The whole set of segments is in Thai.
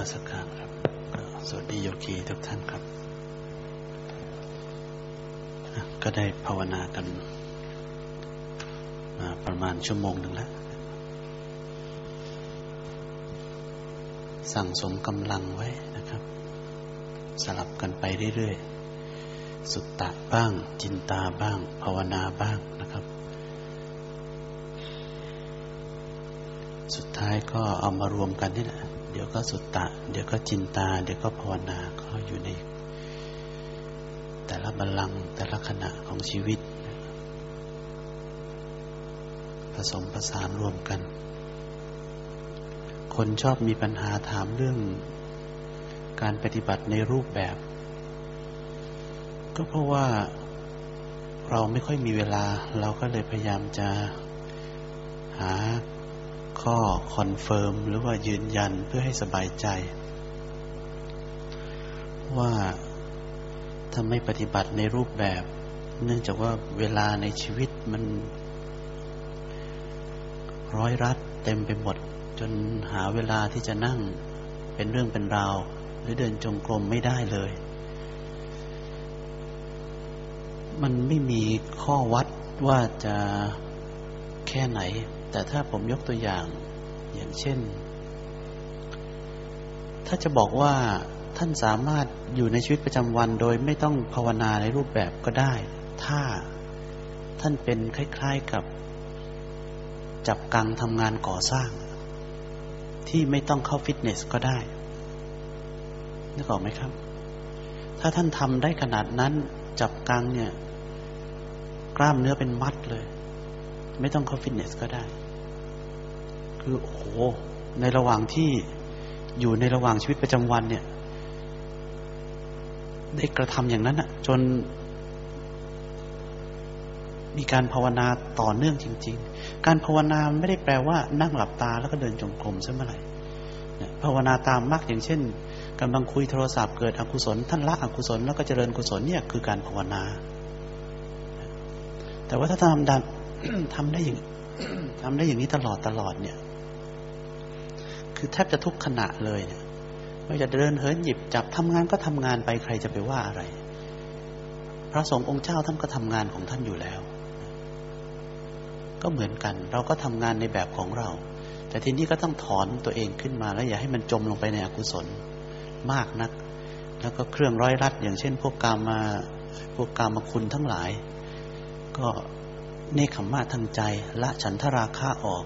มัสการครับสวัสดีโยคีทุกท่านครับ ก็ได้ภาวนากันมาประมาณชั่วโมงหนึ่งแล้ว สั่งสมกำลังไว้นะครับ สลับกันไปเรื่อยๆ สุตตะบ้าง จินตาบ้าง ภาวนาบ้างนะครับ สุดท้ายก็เอามารวมกันนี่แหละ เดี๋ยวก็สุตตะ เดี๋ยวก็จินตา เดี๋ยวก็ภาวนาก็อยู่ใน แต่ละบัลลังแต่ละขณะของชีวิต ผสมประสานรวมกัน คนชอบมีปัญหาถามเรื่องการปฏิบัติในรูปแบบ ก็เพราะว่าเราไม่ค่อยมีเวลา เราก็เลยพยายามจะหา ข้อ confirm หรือว่ายืนยันเพื่อให้สบายใจ ว่าถ้าไม่ปฏิบัติในรูปแบบ เนื่องจากว่าเวลาในชีวิตมัน ร้อยรัดเต็มไปหมด จนหาเวลาที่จะนั่งเป็นเรื่องเป็นราว หรือเดินจงกรมไม่ได้เลย มันไม่มีข้อวัดว่าจะแค่ไหน แต่ถ้าผมยกตัวอย่าง อย่างเช่น ถ้าจะบอกว่าท่านสามารถอยู่ในชีวิตประจำวันโดยไม่ต้องภาวนาในรูปแบบก็ได้ ถ้าท่านเป็นคล้าย ๆกับ จับกังทำงานก่อสร้าง ที่ไม่ต้องเข้าฟิตเนสก็ได้นึกออกไหมครับ ถ้าท่านทำได้ขนาดนั้น จับกังเนี่ย กล้ามเนื้อเป็นมัดเลย ไม่ต้องเข้าฟิตเนสก็ได้ คือโอ้โห ในระหว่างที่อยู่ในระหว่างชีวิตประจำวันเนี่ย ได้กระทำอย่างนั้นอะจนมีการภาวนาต่อเนื่องจริง ๆ การภาวนาไม่ได้แปลว่านั่งหลับตาแล้วก็เดินจงกรมซะเมื่อไหร่ภาวนาตามมากอย่างเช่นกำลังคุยโทรศัพท์เกิดอกุศล ท่านละอกุศลแล้วก็เจริญกุศลเนี่ยคือการภาวนา แต่ว่าถ้าทำดัน ทำได้อย่างทำได้อย่างนี้ตลอดตลอดเนี่ย คือแทบจะทุกขณะเลยเนี่ยไม่จะเดินเหินหยิบจับทำงานก็ทำงานไปใครจะไปว่าอะไร พระสงฆ์องค์เจ้าท่านก็ทำงานของท่านอยู่แล้ว ก็เหมือนกัน เราก็ทำงานในแบบของเรา แต่ทีนี้ก็ต้องถอนตัวเองขึ้นมาแล้วอย่าให้มันจมลงไปในอกุศลมากนัก แล้วก็เครื่องร้อยรัดอย่างเช่น พวกกามาพวกกามาคุณทั้งหลาย ก็ เนคขมาทางใจ ละฉันทราคะออก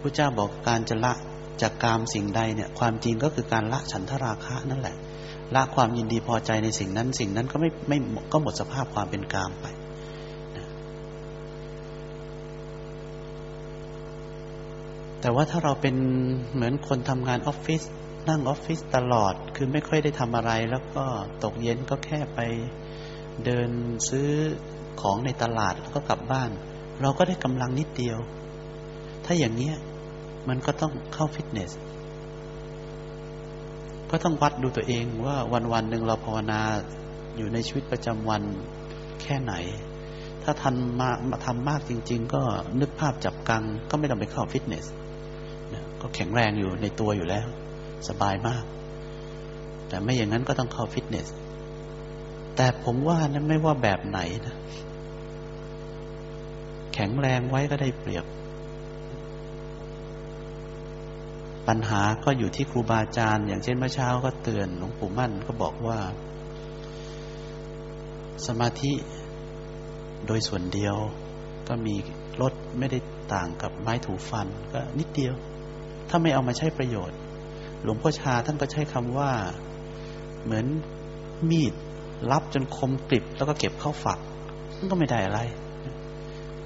พระเจ้าบอกการจะละจากกามสิ่งใดเนี่ย ความจริงก็คือการละฉันทราคะนั่นแหละ ละความยินดีพอใจในสิ่งนั้น สิ่งนั้นก็ไม่ไม่ก็หมดสภาพความเป็นกามไปแต่ว่าถ้าเราเป็นเหมือนคนทำงานออฟฟิศนั่งออฟฟิศตลอด คือไม่ค่อยได้ทำอะไร แล้วก็ตกเย็นก็แค่ไปเดินซื้อ ของในตลาดแล้วก็กลับบ้าน เราก็ได้กำลังนิดเดียว ถ้าอย่างเนี้ย มันก็ต้องเข้าฟิตเนส ก็ต้องวัดดูตัวเองว่าวันวันหนึ่งเราภาวนาอยู่ในชีวิตประจำวันแค่ไหน ถ้าทันมาทำมากจริง ๆ ก็นึกภาพจับกัง ก็ไม่ต้องไปเข้าฟิตเนสก็แข็งแรงอยู่ในตัวอยู่แล้ว สบายมาก แต่ไม่อย่างนั้นก็ต้องเข้าฟิตเนสแต่ผมว่านั้นไม่ว่าแบบไหนนะ ข็งแรงไว้ก็ได้เปรียบ ปัญหาก็อยู่ที่ครูบาอาจารย์ อย่างเช่นเมื่อเช้าก็เตือนหลวงปู่มั่นก็บอกว่า สมาธิโดยส่วนเดียว ก็มีลดไม่ได้ต่างกับไม้ถูฟันก็นิดเดียว ถ้าไม่เอามาใช้ประโยชน์ หลวงพ่อชาท่านก็ใช้คำว่า เหมือนมีดรับจนคมกริบแล้วก็เก็บเข้าฝักมันก็ไม่ได้อะไร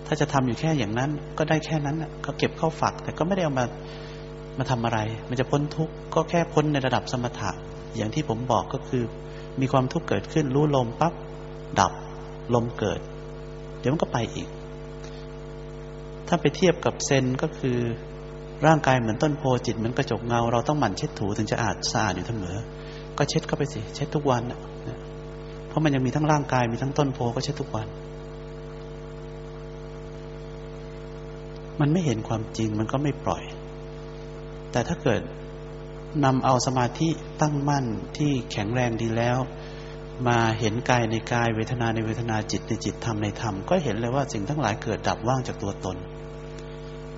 ถ้าจะทำอยู่แค่อย่างนั้น ก็ได้แค่นั้นก็เก็บเข้าฝัก แต่ก็ไม่ได้เอามามาทำอะไร มันจะพ้นทุกข์ก็แค่พ้นในระดับสมถะ อย่างที่ผมบอกก็คือ มีความทุกข์เกิดขึ้น รู้ลมปั๊บดับ ลมเกิด เดี๋ยวมันก็ไปอีก ถ้าไปเทียบกับเซนก็คือร่างกายเหมือนต้นโพจิตเหมือนกระจกเงา เราต้องหมั่นเช็ดถูถึงจะอาดสะอาดอยู่เสมอ ก็เช็ดเข้าไปสิ เช็ดทุกวันเพราะมันยังมีทั้งร่างกายมีทั้งต้นโพก็เช็ดทุกวัน มันไม่เห็นความจริงมันก็ไม่ปล่อย แต่ถ้าเกิดนำเอาสมาธิตั้งมั่นที่แข็งแรงดีแล้ว มาเห็นกายในกายเวทนาในเวทนาจิตในจิตธรรมในธรรม ก็เห็นเลยว่าสิ่งทั้งหลายเกิดดับว่างจากตัวตน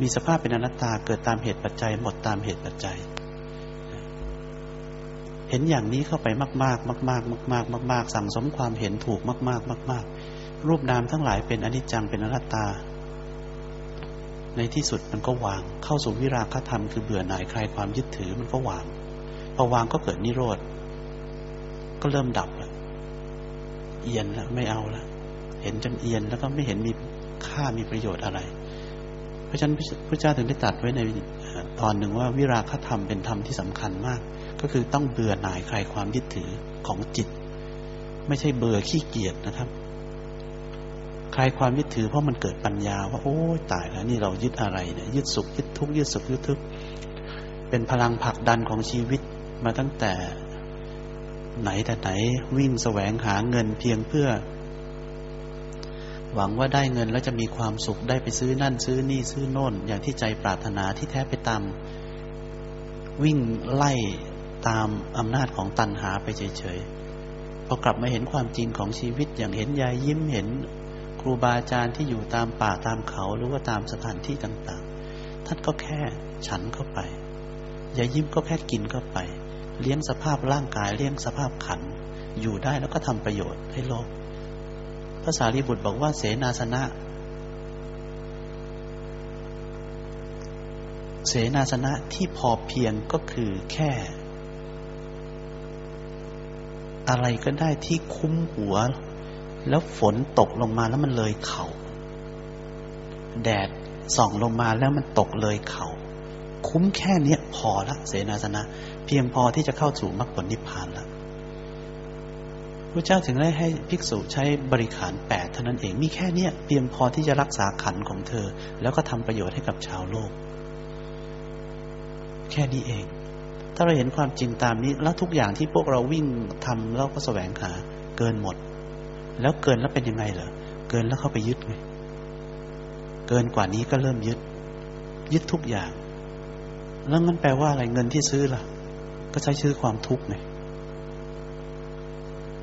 มีสภาพเป็นอนัตตาเกิดตามเหตุปัจจัย หมดตามเหตุปัจจัย เห็นอย่างนี้เข้าไปมาก ๆ มาก ๆ มาก ๆ มาก ๆ สั่งสมความเห็นถูกมาก ๆ มาก ๆ รูปนามทั้งหลายเป็นอนิจจังเป็นอนัตตา ในที่สุดมันก็วาง เข้าสู่วิราคธรรมคือเบื่อหน่ายคลายความยึดถือมันก็วาง พอวางก็เกิดนิโรธ ก็เริ่มดับล้วเอียนแล้วไม่เอาแล้วเห็นจนเอียนแล้วก็ไม่เห็นมีค่ามีประโยชน์อะไร เพราะฉะนั้นพระเจ้าถึงได้ตัดไว้ในตอนหนึ่งว่าวิราคธรรมเป็นธรรมที่สำคัญมาก ก็คือต้องเบื่อหน่ายคลายความยึดถือของจิต ไม่ใช่เบื่อขี้เกียจนะครับ คลายความยึดถือเพราะมันเกิดปัญญาว่า โอ้ตายแล้วนี่เรายึดอะไรเนี่ยยึดสุขยึดทุกข์ยึดสุขยึดทุกข์เป็นพลังผลักดันของชีวิตมาตั้งแต่ไหนแต่ไหนวิ่งแสวงหาเงินเพียงเพื่อ หวังว่าได้เงินแล้วจะมีความสุขได้ไปซื้อนั่นซื้อนี่ซื้อโน่น อย่างที่ใจปรารถนาที่แท้ไปตาม วิ่งไล่ตามอำนาจของตันหาไปเฉยๆพอกลับมาเห็นความจริงของชีวิตอย่างเห็นยายยิ้มเห็น ครูบาอาจารย์ที่อยู่ตามป่าตามเขาหรือว่าตามสถานที่ต่าง ๆ ท่านก็แค่ฉันเข้าไป อย่ายิ้มก็แค่กินเข้าไป เลี้ยงสภาพร่างกายเลี้ยงสภาพขัน อยู่ได้แล้วก็ทำประโยชน์ให้โลกภาษารีบุตรบอกว่าเสนาสนะ เสนาสนะที่พอเพียงก็คือแค่ อะไรก็ได้ที่คุ้มหัว แล้วฝนตกลงมาแล้วมันเลยเขา่าแดดส่องลงมาแล้วมันตกเลยเขา่าคุ้มแค่นี้พอละเสนาสนะ เพียงพอที่จะเข้าสู่มรรคผลนิพพานล้วพระเจ้าถึงได้ให้ภิกษุใช้บริขารแปดเท่านั้นเองมีแค่เนี้ยเพียงพอที่จะรักษาขันของเธอ แล้วก็ทำประโยชน์ให้กับชาวโลก แค่นี้เอง ถ้าเราเห็นความจริงตามนี้ แล้วทุกอย่างที่พวกเราวิ่งทำแล้วก็แสวงหาเกินหมด แล้วเกินแล้วเป็นยังไงเหรอเกินแล้วเข้าไปยึดไงเกินกว่านี้ก็เริ่มยึด ยึดทุกอย่าง แล้วมันแปลว่าอะไรเงินที่ซื้อล่ะ ก็ใช้ซื้อความทุกข์ไง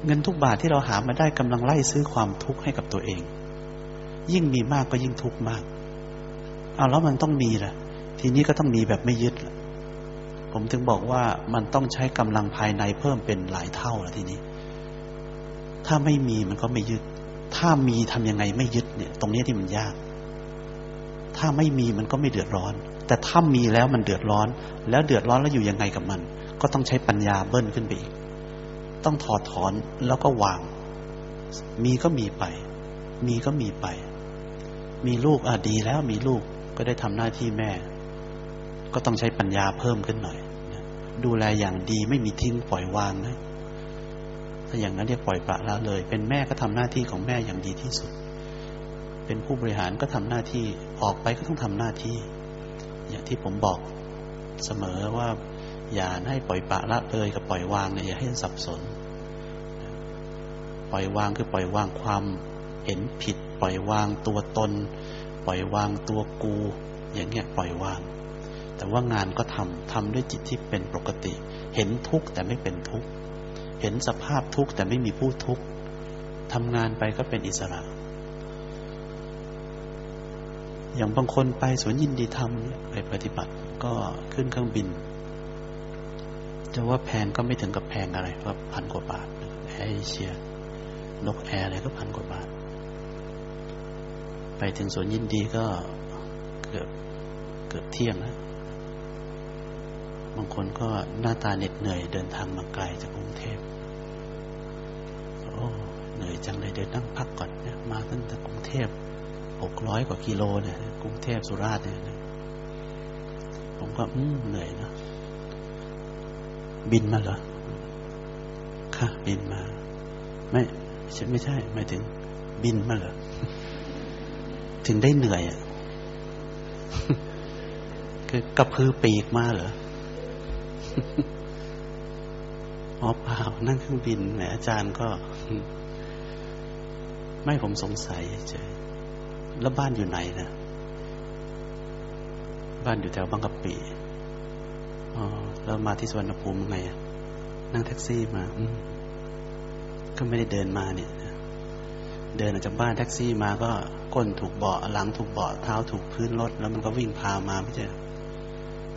เงินทุกบาทที่เราหามาได้กำลังไล่ซื้อความทุกข์ให้กับตัวเอง ยิ่งมีมากก็ยิ่งทุกข์มากเอาแล้วมันต้องมีแหละทีนี้ก็ต้องมีแบบไม่ยึดผมถึงบอกว่ามันต้องใช้กำลังภายในเพิ่มเป็นหลายเท่าแล้วทีนี้ ถ้าไม่มีมันก็ไม่ยึด ถ้ามีทำยังไงไม่ยึดเนี่ย ตรงนี้ที่มันยาก ถ้าไม่มีมันก็ไม่เดือดร้อน แต่ถ้ามีแล้วมันเดือดร้อน แล้วเดือดร้อนแล้วอยู่ยังไงกับมัน ก็ต้องใช้ปัญญาเบิ้ลขึ้นไปอีก ต้องถอดถอนแล้วก็วาง มีก็มีไป มีก็มีไป มีลูกอะดีแล้วมีลูกก็ได้ทำหน้าที่แม่ ก็ต้องใช้ปัญญาเพิ่มขึ้นหน่อย ดูแลอย่างดีไม่มีทิ้งปล่อยวางนะ ถ้าอย่างนั้นเรียกปล่อยปละละเลย เป็นแม่ก็ทำหน้าที่ของแม่อย่างดีที่สุด เป็นผู้บริหารก็ทำหน้าที่ออกไปก็ต้องทำหน้าที่ อย่างที่ผมบอกเสมอว่า อย่าให้ปล่อยปะละเลยกับปล่อยวางเนี่ยอย่าให้สับสน ปล่อยวางคือปล่อยวางความเห็นผิด ปล่อยวางตัวตน ปล่อยวางตัวกู อย่างเงี้ยปล่อยวาง แต่ว่างานก็ทำทำด้วยจิตที่เป็นปกติ เห็นทุกข์แต่ไม่เป็นทุกข์ เห็นสภาพทุกข์แต่ไม่มีผู้ทุกข์ทำงานไปก็เป็นอิสระ อย่างบางคนไปสวนยินดีทำไปปฏิบัติก็ขึ้นเครื่องบิน จะว่าแพงก็ไม่ถึงกับแพงอะไรก็พันกว่าบาทแอร์เอเชียนกแอร์อะไรก็พันกว่าบาท ไปถึงสวนยินดีก็เกือบเกือบเที่ยงแล้ว บางคนก็หน้าตาเหน็ดเหนื่อยเดินทางมาไกลจากกรุงเทพโอ้เหนื่อยจังเลยเดินนั่งพักก่อนเนี่ยมาตั้งแต่กรุงเทพหกร้อยกว่ากิโลเนี่ยกรุงเทพสุราษฎร์เนี่ยผมก็อืมเหนื่อยนะบินมาเหรอค่ะบินมา ไม่ฉันไม่ใช่หมายถึง บินมาเหรอถึงได้เหนื่อยอะคือกระพือปีกมาเหรอ อ๋อเปล่านั่งเครื่องบินแหมอาจารย์ก็ ไม่ผมสงสัยเฉยแล้วบ้านอยู่ไหนนะบ้านอยู่แถวบางกะปิอ๋อแล้วมาที่สวนภูมิไงนั่งแท็กซี่มาอืก็ไม่ได้เดินมาเนี่ยเดินออกจากบ้านแท็กซี่มาก็ก้นถูกเบาะหลังถูกเบาะเท้าถูกพื้นรถแล้วมันก็วิ่งพามาไม่ใช่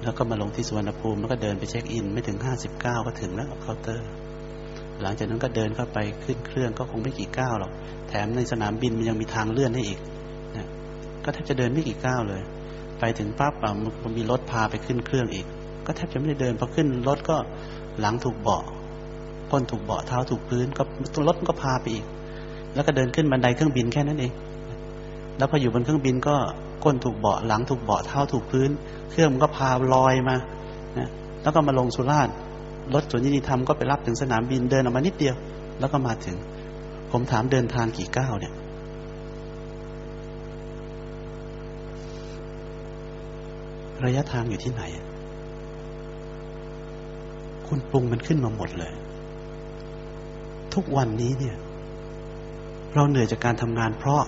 แล้วก็มาลงที่สวนภูมิแล้วก็เดินไปเช็คอิน ไม่ถึงห้าสิบเก้าก็ถึงแล้วเคาน์เตอร์ หลังจากนั้นก็เดินเข้าไปขึ้นเครื่องก็คงไม่กี่ก้าวหรอก แถมในสนามบินมันยังมีทางเลื่อนให้อีกนะก็แทบจะเดินไม่กี่ก้าวเลย ไปถึงปั๊บมันมีรถพาไปขึ้นเครื่องอีก ก็แทบจะไม่ได้เดินพอขึ้นรถก็หลังถูกเบาะก้นถูกเบาะเท้าถูกพื้น ก็รถก็พาไปอีก แล้วก็เดินขึ้นบันไดเครื่องบินแค่นั้นเอง แล้วพออยู่บนเครื่องบินก็ ก้นถูกเบาะหลังถูกเบาะเท้าถูกพื้น เครื่องมันก็พาลอยมานะแล้วก็มาลงสุราษฎร์รถสวนยินดีธรรมก็ไปรับถึงสนามบินเดินออกมานิดเดียว แล้วก็มาถึง ผมถามเดินทางกี่ก้าวเนี่ย ระยะทางอยู่ที่ไหน คุณปรุงมันขึ้นมาหมดเลย ทุกวันนี้เนี่ย เราเหนื่อยจากการทำงานเพราะ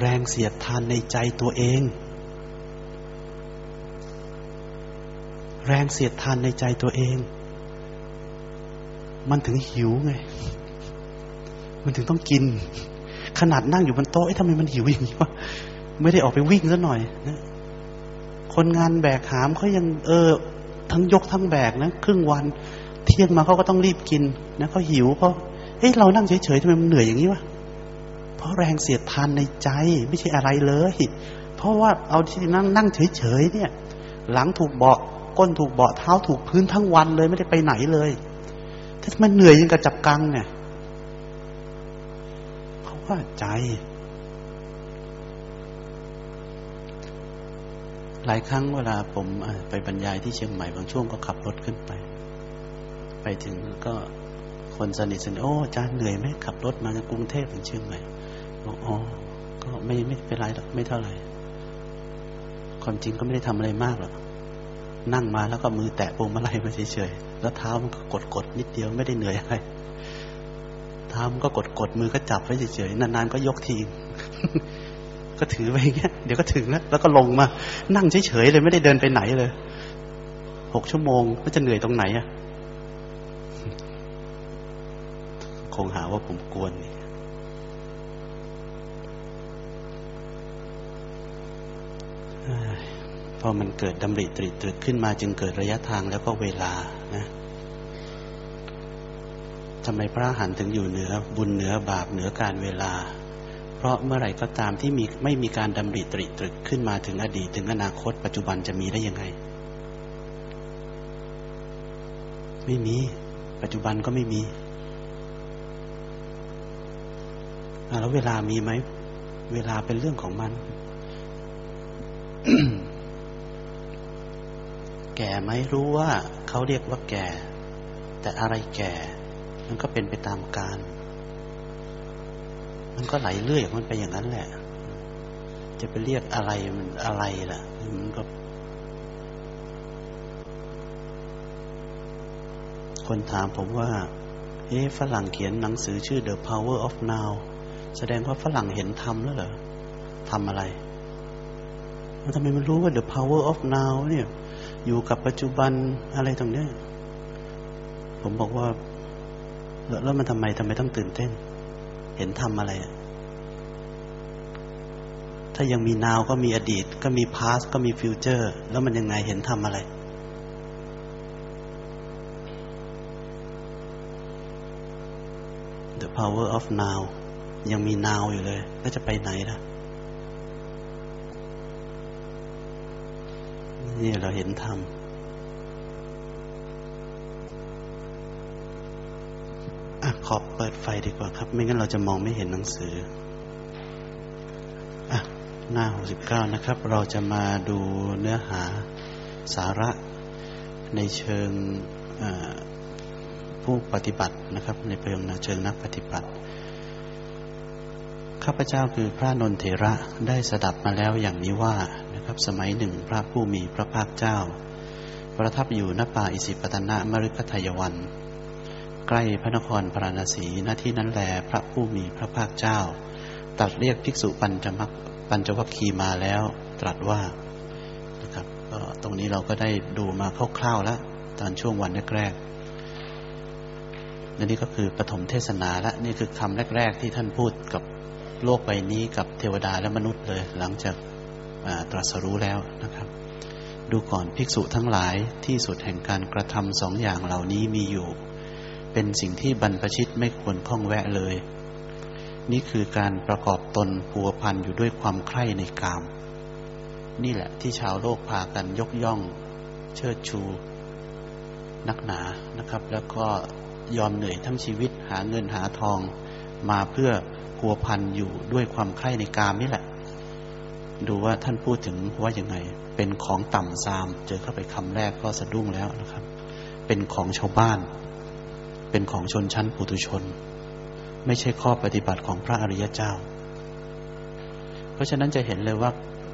แรงเสียดทานในใจตัวเอง แรงเสียดทานในใจตัวเอง มันถึงหิวไง มันถึงต้องกิน ขนาดนั่งอยู่บนโต๊ะไอ้ทำไมมันหิวอย่างนี้วะไม่ได้ออกไปวิ่งซะหน่อยนะคนงานแบกหามเขายังเออ ทั้งยกทั้งแบกนะครึ่งวันเที่ยงมาเขาก็ต้องรีบกินนะเขาหิวเพราะเฮ้ยเรานั่งเฉยๆทำไมมันเหนื่อยอย่างนี้วะ เพราะแรงเสียดทานในใจไม่ใช่อะไรเลย เพราะว่าเอาที่นั่งนั่งเฉยๆเนี่ย หลังถูกเบาะก้นถูกเบาะเท้าถูกพื้นทั้งวันเลยไม่ได้ไปไหนเลยถ้ามันเหนื่อยยังกับจับกังเนี่ยเขาะว่าใจ หลายครั้งเวลาผมไปบรรยายที่เชียงใหม่บางช่วงก็ขับรถขึ้นไป ไปถึงก็คนสนิทสนิทโอ้อาจารย์เหนื่อยไหมขับรถมาจากกรุงเทพถึงเชียงใหม่ บอกอ๋อ ก็ไม่ไม่เป็นไรหรอกไม่เท่าไหร่ ความจริงก็ไม่ได้ทำอะไรมากหรอก นั่งมาแล้วก็มือแตะพวงมาลัยมาเฉยๆ แล้วเท้ามันก็กดกดนิดเดียวไม่ได้เหนื่อยอะไรเท้ามันก็กดกดมือก็จับไว้เฉยๆ นานๆก็ยกทีก็ถือไปอย่างเงี้ย เดี๋ยวก็ถึงแล้ว แล้วก็ลงมา นั่งเฉยๆเลยไม่ได้เดินไปไหนเลย หกชั่วโมงมันจะเหนื่อยตรงไหนอะคงหาว่าผมกวนนี่ พอมันเกิดดำริตริตรึกขึ้นมาจึงเกิดระยะทางแล้วก็เวลานะทำไมพระหันถึงอยู่เหนือบุญเหนือบาปเหนือการเวลา เพราะเมื่อไหร่ก็ตามที่มีไม่มีการดำริตริตรึกขึ้นมาถึงอดีตถึงอนาคต ปัจจุบันจะมีได้ยังไง ไม่มี ปัจจุบันก็ไม่มีแล้วเวลามีไหม เวลาเป็นเรื่องของมัน แก่ไหมรู้ว่าเขาเรียกว่าแก่ แต่อะไรแก่ มันก็เป็นไปตามการ มันก็ไหลเรื่อยมันไปอย่างนั้นแหละ จะไปเรียกอะไรมันอะไรล่ะ มันก็ คนถามผมว่าเฮ้ฝรั่งเขียนหนังสือชื่อ The Power of Now แสดงว่าฝรั่งเห็นธรรมแล้วเหรอทำอะไร แล้วทำไมมันรู้ว่า The Power of Now เนี่ย อยู่กับปัจจุบันอะไรตรงนี้ผมบอกว่า แล้วมันทำไมทำไมต้องตื่นเต้น เห็นทำอะไร ถ้ายังมีนาวก็มีอดีต ก็มีพาสก็มีฟิวเจอร์แล้วมันยังไงเห็นทำอะไร The power of now ยังมี now อยู่เลย แล้วจะไปไหนล่ะ นี่เราเห็นธรรมอขอเปิดไฟดีกว่าครับ ไม่งั้นเราจะมองไม่เห็นหนังสืออะหน้าหกสิบเก้านะครับ เราจะมาดูเนื้อหาสาระในเชิงผู้ปฏิบัตินะครับ ในเชิงเชิงนักปฏิบัติ ข้าพเจ้าคือพระนนเถระได้สดับมาแล้วอย่างนี้ว่า นะครับ สมัยหนึ่งพระผู้มีพระภาคเจ้า ประทับอยู่ณป่าอิสิปตนะมฤคทายวัน ใกล้พระนครพราณสีณที่นั้นแลพระผู้มีพระภาคเจ้า ตัดเรียกภิกษุปัญจมักปัญจวัคคีมาแล้ว ตรัสว่านะครับก็ตรงนี้เราก็ได้ดูมาคร่าวๆแล้ว ตอนช่วงวันแรกๆและนี่ก็คือปฐมเทศนาและนี่คือคำแรก ๆ ที่ท่านพูดกับโลกใบนี้กับเทวดาและมนุษย์เลย หลังจาก ตรัสรู้แล้วนะครับ ดูก่อนภิกษุทั้งหลายที่สุดแห่งการกระทำสองอย่างเหล่านี้มีอยู่ เป็นสิ่งที่บรรพชิตไม่ควรข้องแวะเลย นี่คือการประกอบตนพัวพันอยู่ด้วยความใคร่ในกาม นี่แหละที่ชาวโลกพากันยกย่อง เชิดชู นักหนานะครับ แล้วก็ยอมเหนื่อยทั้งชีวิตหาเงินหาทองมาเพื่อพัวพันอยู่ด้วยความใคร่ในกามนี่แหละ ดูว่าท่านพูดถึงว่าอยังไง เป็นของต่ำซาม เจอเข้าไปคำแรกก็สะดุ้งแล้วนะครับ เป็นของชาวบ้าน เป็นของชนชั้นปุถุชน ไม่ใช่ข้อปฏิบัติของพระอริยเจ้า เพราะฉะนั้นจะเห็นเลยว่า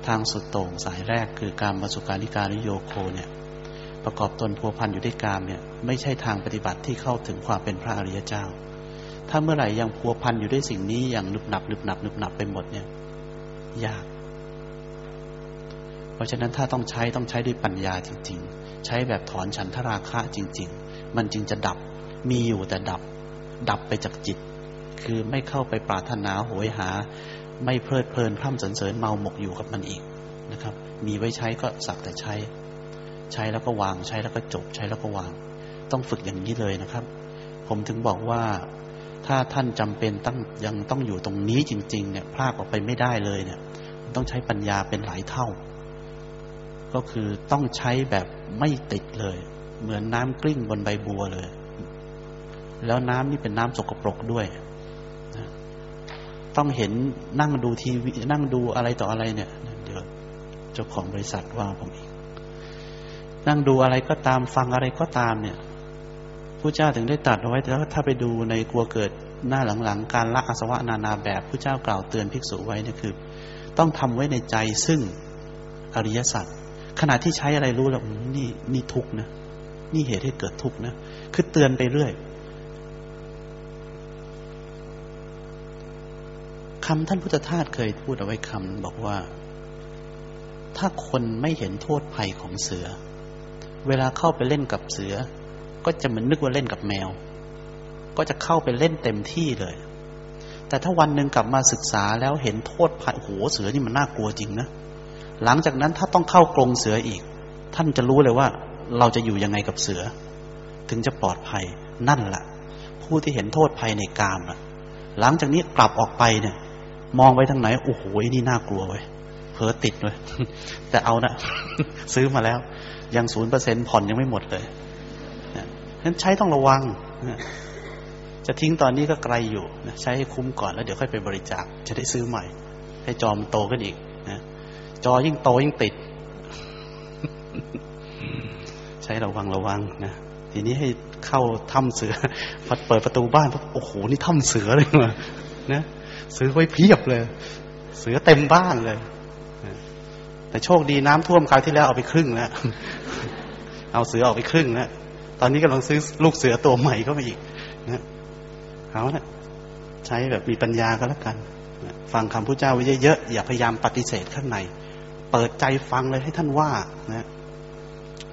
ทางสุดโต่งสายแรกคือการมาสุการิการิโยโคเนี่ยประกอบตนพัวพันอยู่ด้วยกามเนี่ยไม่ใช่ทางปฏิบัติที่เข้าถึงความเป็นพระอริยเจ้า ถ้าเมื่อไหร่ยังพัวพันอยู่ด้วยสิ่งนี้อย่างนึบหนับนึบหนับนึบหนับไปหมดเนี่ย ยาก เพราะฉะนั้นถ้าต้องใช้ต้องใช้ด้วยปัญญาจริง ๆ ใช้แบบถอนฉันทราคะจริง ๆ มันจึงจะดับมีอยู่แต่ดับ ดับไปจากจิต คือไม่เข้าไปปรารถนาโหยหา ไม่เพลิดเพลินพร่ำสรรเสริญเมาหมกอยู่กับมันอีกนะครับ มีไว้ใช้ก็สักแต่ใช้ ใช้แล้วก็วางใช้แล้วก็จบ ใช้แล้วก็วาง ต้องฝึกอย่างนี้เลยนะครับ ผมถึงบอกว่าถ้าท่านจำเป็นต้องยังต้องอยู่ตรงนี้จริง ๆ เนี่ยพลากออกไปไม่ได้เลยเนี่ย ต้องใช้ปัญญาเป็นหลายเท่า ก็คือต้องใช้แบบไม่ติดเลย เหมือนน้ำกลิ้งบนใบบัวเลย แล้วน้ำนี่เป็นน้ำสกปรกด้วย ต้องเห็นนั่งดูทีวีนั่งดูอะไรต่ออะไรเนี่ย เดี๋ยวเจ้าของบริษัทว่าผมอีก นั่งดูอะไรก็ตามฟังอะไรก็ตามเนี่ยผู้เจ้าถึงได้ตัดเอาไว้แล้วถ้าไปดูในกลัวเกิดหน้าหลังๆ การละอาสวะนานาแบบผู้เจ้ากล่าวเตือนภิกษุไว้นี่คือ ต้องทำไว้ในใจซึ่งอริยสัจ ขณะที่ใช้อะไรรู้แล้วนี่นี่ทุกนะ นี่เหตุให้เกิดทุกนะ คือเตือนไปเรื่อยคำท่านพุทธทาสเคยพูดเอาไว้คำบอกว่า ถ้าคนไม่เห็นโทษภัยของเสือ เวลาเข้าไปเล่นกับเสือ ก็จะเหมือนนึกว่าเล่นกับแมว ก็จะเข้าไปเล่นเต็มที่เลย แต่ถ้าวันหนึ่งกลับมาศึกษาแล้วเห็นโทษภัยโอ้โหเสือนี่มันน่ากลัวจริงนะ หลังจากนั้นถ้าต้องเข้ากรงเสืออีก ท่านจะรู้เลยว่า เราจะอยู่ยังไงกับเสือ ถึงจะปลอดภัยนั่นแหละผู้ที่เห็นโทษภัยในกามอะหลังจากนี้กลับออกไปเนี่ย มองไปทางไหนโอ้โหนี่น่ากลัวเว้ยเผลอติดเลยแต่เอานะซื้อมาแล้ว ยังศูนย์เปอร์เซ็นผ่อนยังไม่หมดเลยฉะนั้นใช้ต้องระวังจะทิ้งตอนนี้ก็ไกลอยู่ใช้ให้คุ้มก่อนแล้วเดี๋ยวค่อยไปบริจาคจะได้ซื้อใหม่ ให้จอมโตขึ้นอีก จอยิ่งโตยิ่งติด ใช้ระวังระวังนะทีนี้ให้เข้าถ้ำเสือพอเปิดประตูบ้านโอ้โหนี่ถ้ำเสือเลยมานะซื้อไว้เพียบเลย เสือเต็มบ้านเลยแต่โชคดีน้ำท่วมคราวที่แล้วเอาไปครึ่งแล้วเอาเสือออกไปครึ่งแล้วตอนนี้กำลังซื้อลูกเสือตัวใหม่เข้ามาอีกนะเอานะใช้แบบมีปัญญาก็แล้วกัน ฟังคำพระเจ้าไว้เยอะๆอย่าพยายามปฏิเสธข้างใน เปิดใจฟังเลยให้ท่านว่านะ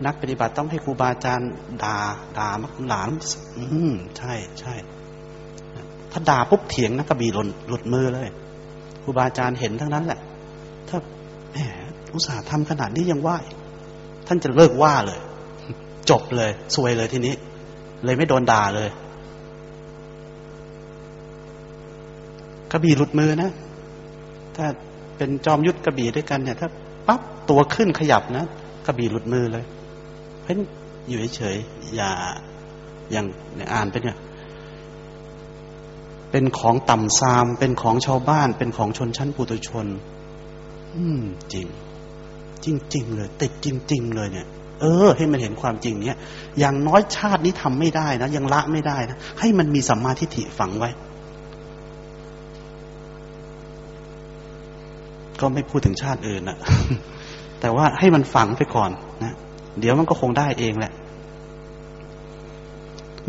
นักปฏิบัติต้องให้ครูบาอาจารย์ด่าด่ามักหลานอืมใช่ใช่ถ้าด่าปุ๊บเถียงนะกระบี่หล่นหลุดมือเลยครูบาอาจารย์เห็นทั้งนั้นแหละ ถ้าแหมอุตส่าห์ทำขนาดนี้ยังไหวท่านจะเลิกว่าเลย จบเลยซวยเลยทีนี้ เลยไม่โดนด่าเลยกระบี่หลุดมือนะ ถ้าเป็นจอมยุทธกระบี่ด้วยกันเนี่ย ถ้า ปั๊บตัวขึ้นขยับนะกระบี่หลุดมือเลยเพราะอยู่เฉยๆอย่าอย่างอ่านไปเนี่ย เป็นของต่ำซาม เป็นของชาวบ้าน เป็นของชนชั้นปุถุชน อืม จริง จริง ๆ เลย ติดจริง ๆ เลยเนี่ย เออ ให้มันเห็นความจริงเนี้ยอย่างน้อยชาตินี้ทำไม่ได้นะยังละไม่ได้นะให้มันมีสัมมาทิฏฐิฝังไว้ ก็ไม่พูดถึงชาติอื่นนะแต่ว่าให้มันฝังไปก่อนนะเดี๋ยวมันก็คงได้เองแหละ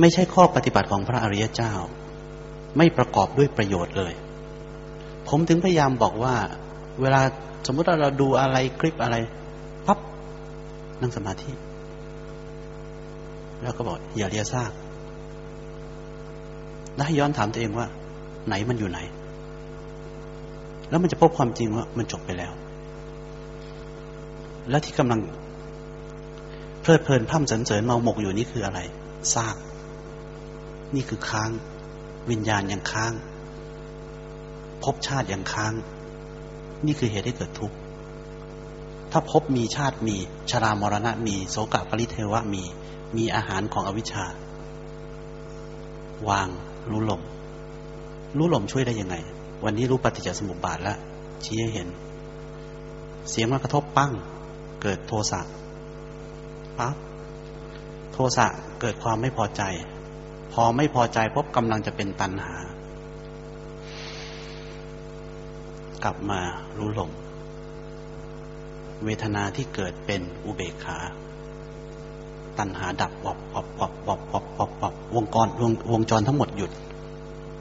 ไม่ใช่ข้อปฏิบัติของพระอริยเจ้า ไม่ประกอบด้วยประโยชน์เลย ผมถึงพยายามบอกว่า เวลาสมมติเราดูอะไรคลิปอะไรปั๊บนั่งสมาธิ แล้วก็บอกอย่าเลียซากแล้วให้ย้อนถามตัวเองว่า ไหนมันอยู่ไหน แล้วมันจะพบความจริงว่ามันจบไปแล้ว แล้วที่กำลังเพลิดเพลินพร่ำสันเสริญเมาหมกอยู่นี่คืออะไรซากนี่คือค้าง วิญญาณยังค้างภพชาติยังค้าง นี่คือเหตุให้เกิดทุกข์ถ้าภพมีชาติมีชรามรณะมี โสกะปริเทวะมี มีอาหารของอวิชชา วางรู้ลมรู้ลมช่วยได้ยังไง วันนี้รู้ปฏิจจสมุปบาทแล้วชี้ให้เห็น เสียงมันกระทบปั้ง เกิดโทสะปั๊บโทสะเกิดความไม่พอใจ พอไม่พอใจพบกำลังจะเป็นตัณหา กลับมารู้ลมเวทนาที่เกิดเป็นอุเบกขา ตัณหาดับวบวบวบวบวบวบวบวงกรวงวงจรทั้งหมดหยุด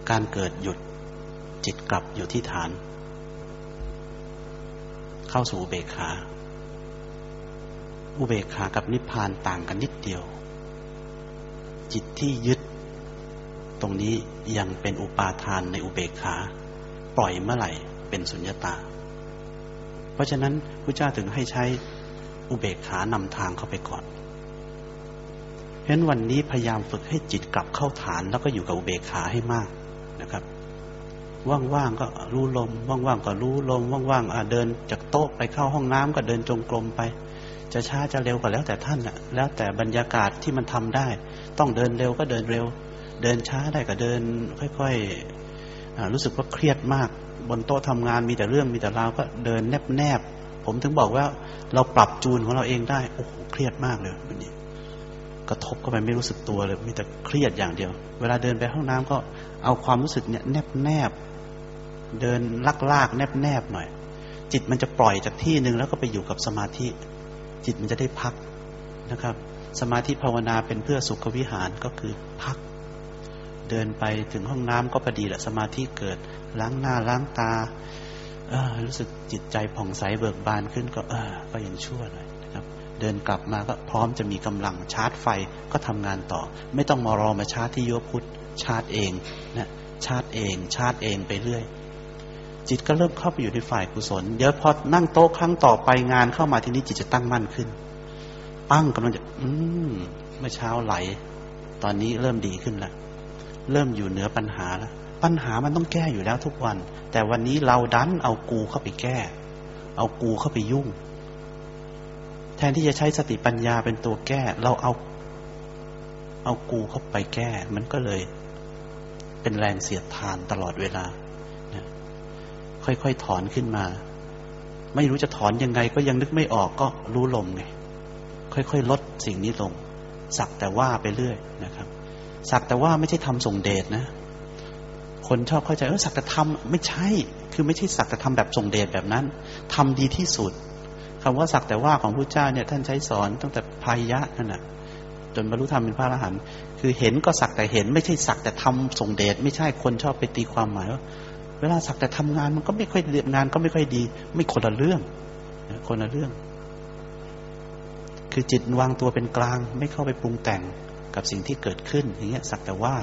การเกิดหยุด จิตกลับอยู่ที่ฐาน เข้าสู่อุเบกขา อุเบกขากับนิพพานต่างกันนิดเดียว จิตที่ยึด ตรงนี้ยังเป็นอุปาทานในอุเบกขา ปล่อยเมื่อไหร่เป็นสุญญตา เพราะฉะนั้นพระเจ้าถึงให้ใช้อุเบกขานำทางเข้าไปก่อนเพราะฉะนั้นวันนี้พยายามฝึกให้จิตกลับเข้าฐานแล้วก็อยู่กับอุเบกขาให้มากนะครับ ว่างๆก็รู้ลม ว่างๆก็รู้ลม ว่างๆเดินจากโต๊ะไปเข้าห้องน้ำก็เดินจงกรมไป จะช้าจะเร็วก็แล้วแต่ท่านนะแล้วแต่บรรยากาศที่มันทำได้ ต้องเดินเร็วก็เดินเร็ว เดินช้าได้ก็เดิน ค่อยๆรู้สึกว่าเครียดมาก บนโต๊ะทำงานมีแต่เรื่องมีแต่ราวก็เดินแนบๆผมถึงบอกว่าเราปรับจูนของเราเองได้โอ้โหเครียดมากเลยวันนี้กระทบเข้าไปไม่รู้สึกตัวเลย มีแต่เครียดอย่างเดียว เวลาเดินไปห้องน้ำก็เอาความรู้สึกเนี่ยแนบแนบ เดินลักลากแนบแนบหน่อย จิตมันจะปล่อยจากที่หนึ่งแล้วก็ไปอยู่กับสมาธิ จิตมันจะได้พักนะครับ สมาธิภาวนาเป็นเพื่อสุขวิหารก็คือพัก เดินไปถึงห้องน้ำก็พอดีแหละสมาธิเกิดล้างหน้าล้างตาเออรู้สึกจิตใจผ่องใสเบิกบานขึ้นก็เออก็ยังชั่วหน่อยนะครับ เดินกลับมาก็พร้อมจะมีกำลังชาร์จไฟก็ทำงานต่อ ไม่ต้องมารอมาชาร์จที่โยพุทธชาร์จเองนะชาร์จเอง ชาร์จเองไปเรื่อย จิตก็เริ่มเข้าไปอยู่ในฝ่ายกุศล เดี๋ยวพอนั่งโต๊ะครั้งต่อไปงานเข้ามาที่นี้จิตจะตั้งมั่นขึ้น ปั้งกำลังจะ อืมเมื่อเช้าไหล ตอนนี้เริ่มดีขึ้นแล้วเริ่มอยู่เหนือปัญหาแล้วปัญหามันต้องแก้อยู่แล้วทุกวัน แต่วันนี้เราดันเอากูเข้าไปแก้ เอากูเข้าไปยุ่ง แทนที่จะใช้สติปัญญาเป็นตัวแก้ เราเอา เอากูเข้าไปแก้ มันก็เลย เป็นแรงเสียดทานตลอดเวลา ค่อยๆถอนขึ้นมา ไม่รู้จะถอนยังไงก็ยังนึกไม่ออกก็รู้ลมไงค่อยๆลดสิ่งนี้ลง สักแต่ว่าไปเรื่อยนะครับ สักแต่ว่าไม่ใช่ทำส่งเดชนะ คนชอบเข้าใจว่าสักแต่ทำไม่ใช่ คือไม่ใช่สักแต่ทำแบบส่งเดชแบบนั้นทำดีที่สุดคำว่าสักแต่ว่าของพระเจ้าเนี่ย ท่านใช้สอนตั้งแต่พายะนั่นแหะจนบรรลุธรรมเป็นพระอรหันต์คือเห็นก็สักแต่เห็น ไม่ใช่สักแต่ทำส่งเดชไม่ใช่คนชอบไปตีความหมายว่า วลาสักแต่ทำงานมันก็ไม่ค่อยเรียบงานก็ไม่ค่อยดี ไม่คนละเรื่องคนละเรื่อง คือจิตวางตัวเป็นกลาง ไม่เข้าไปปรุงแต่งกับสิ่งที่เกิดขึ้น อย่างเงี้ย สักแต่ว่า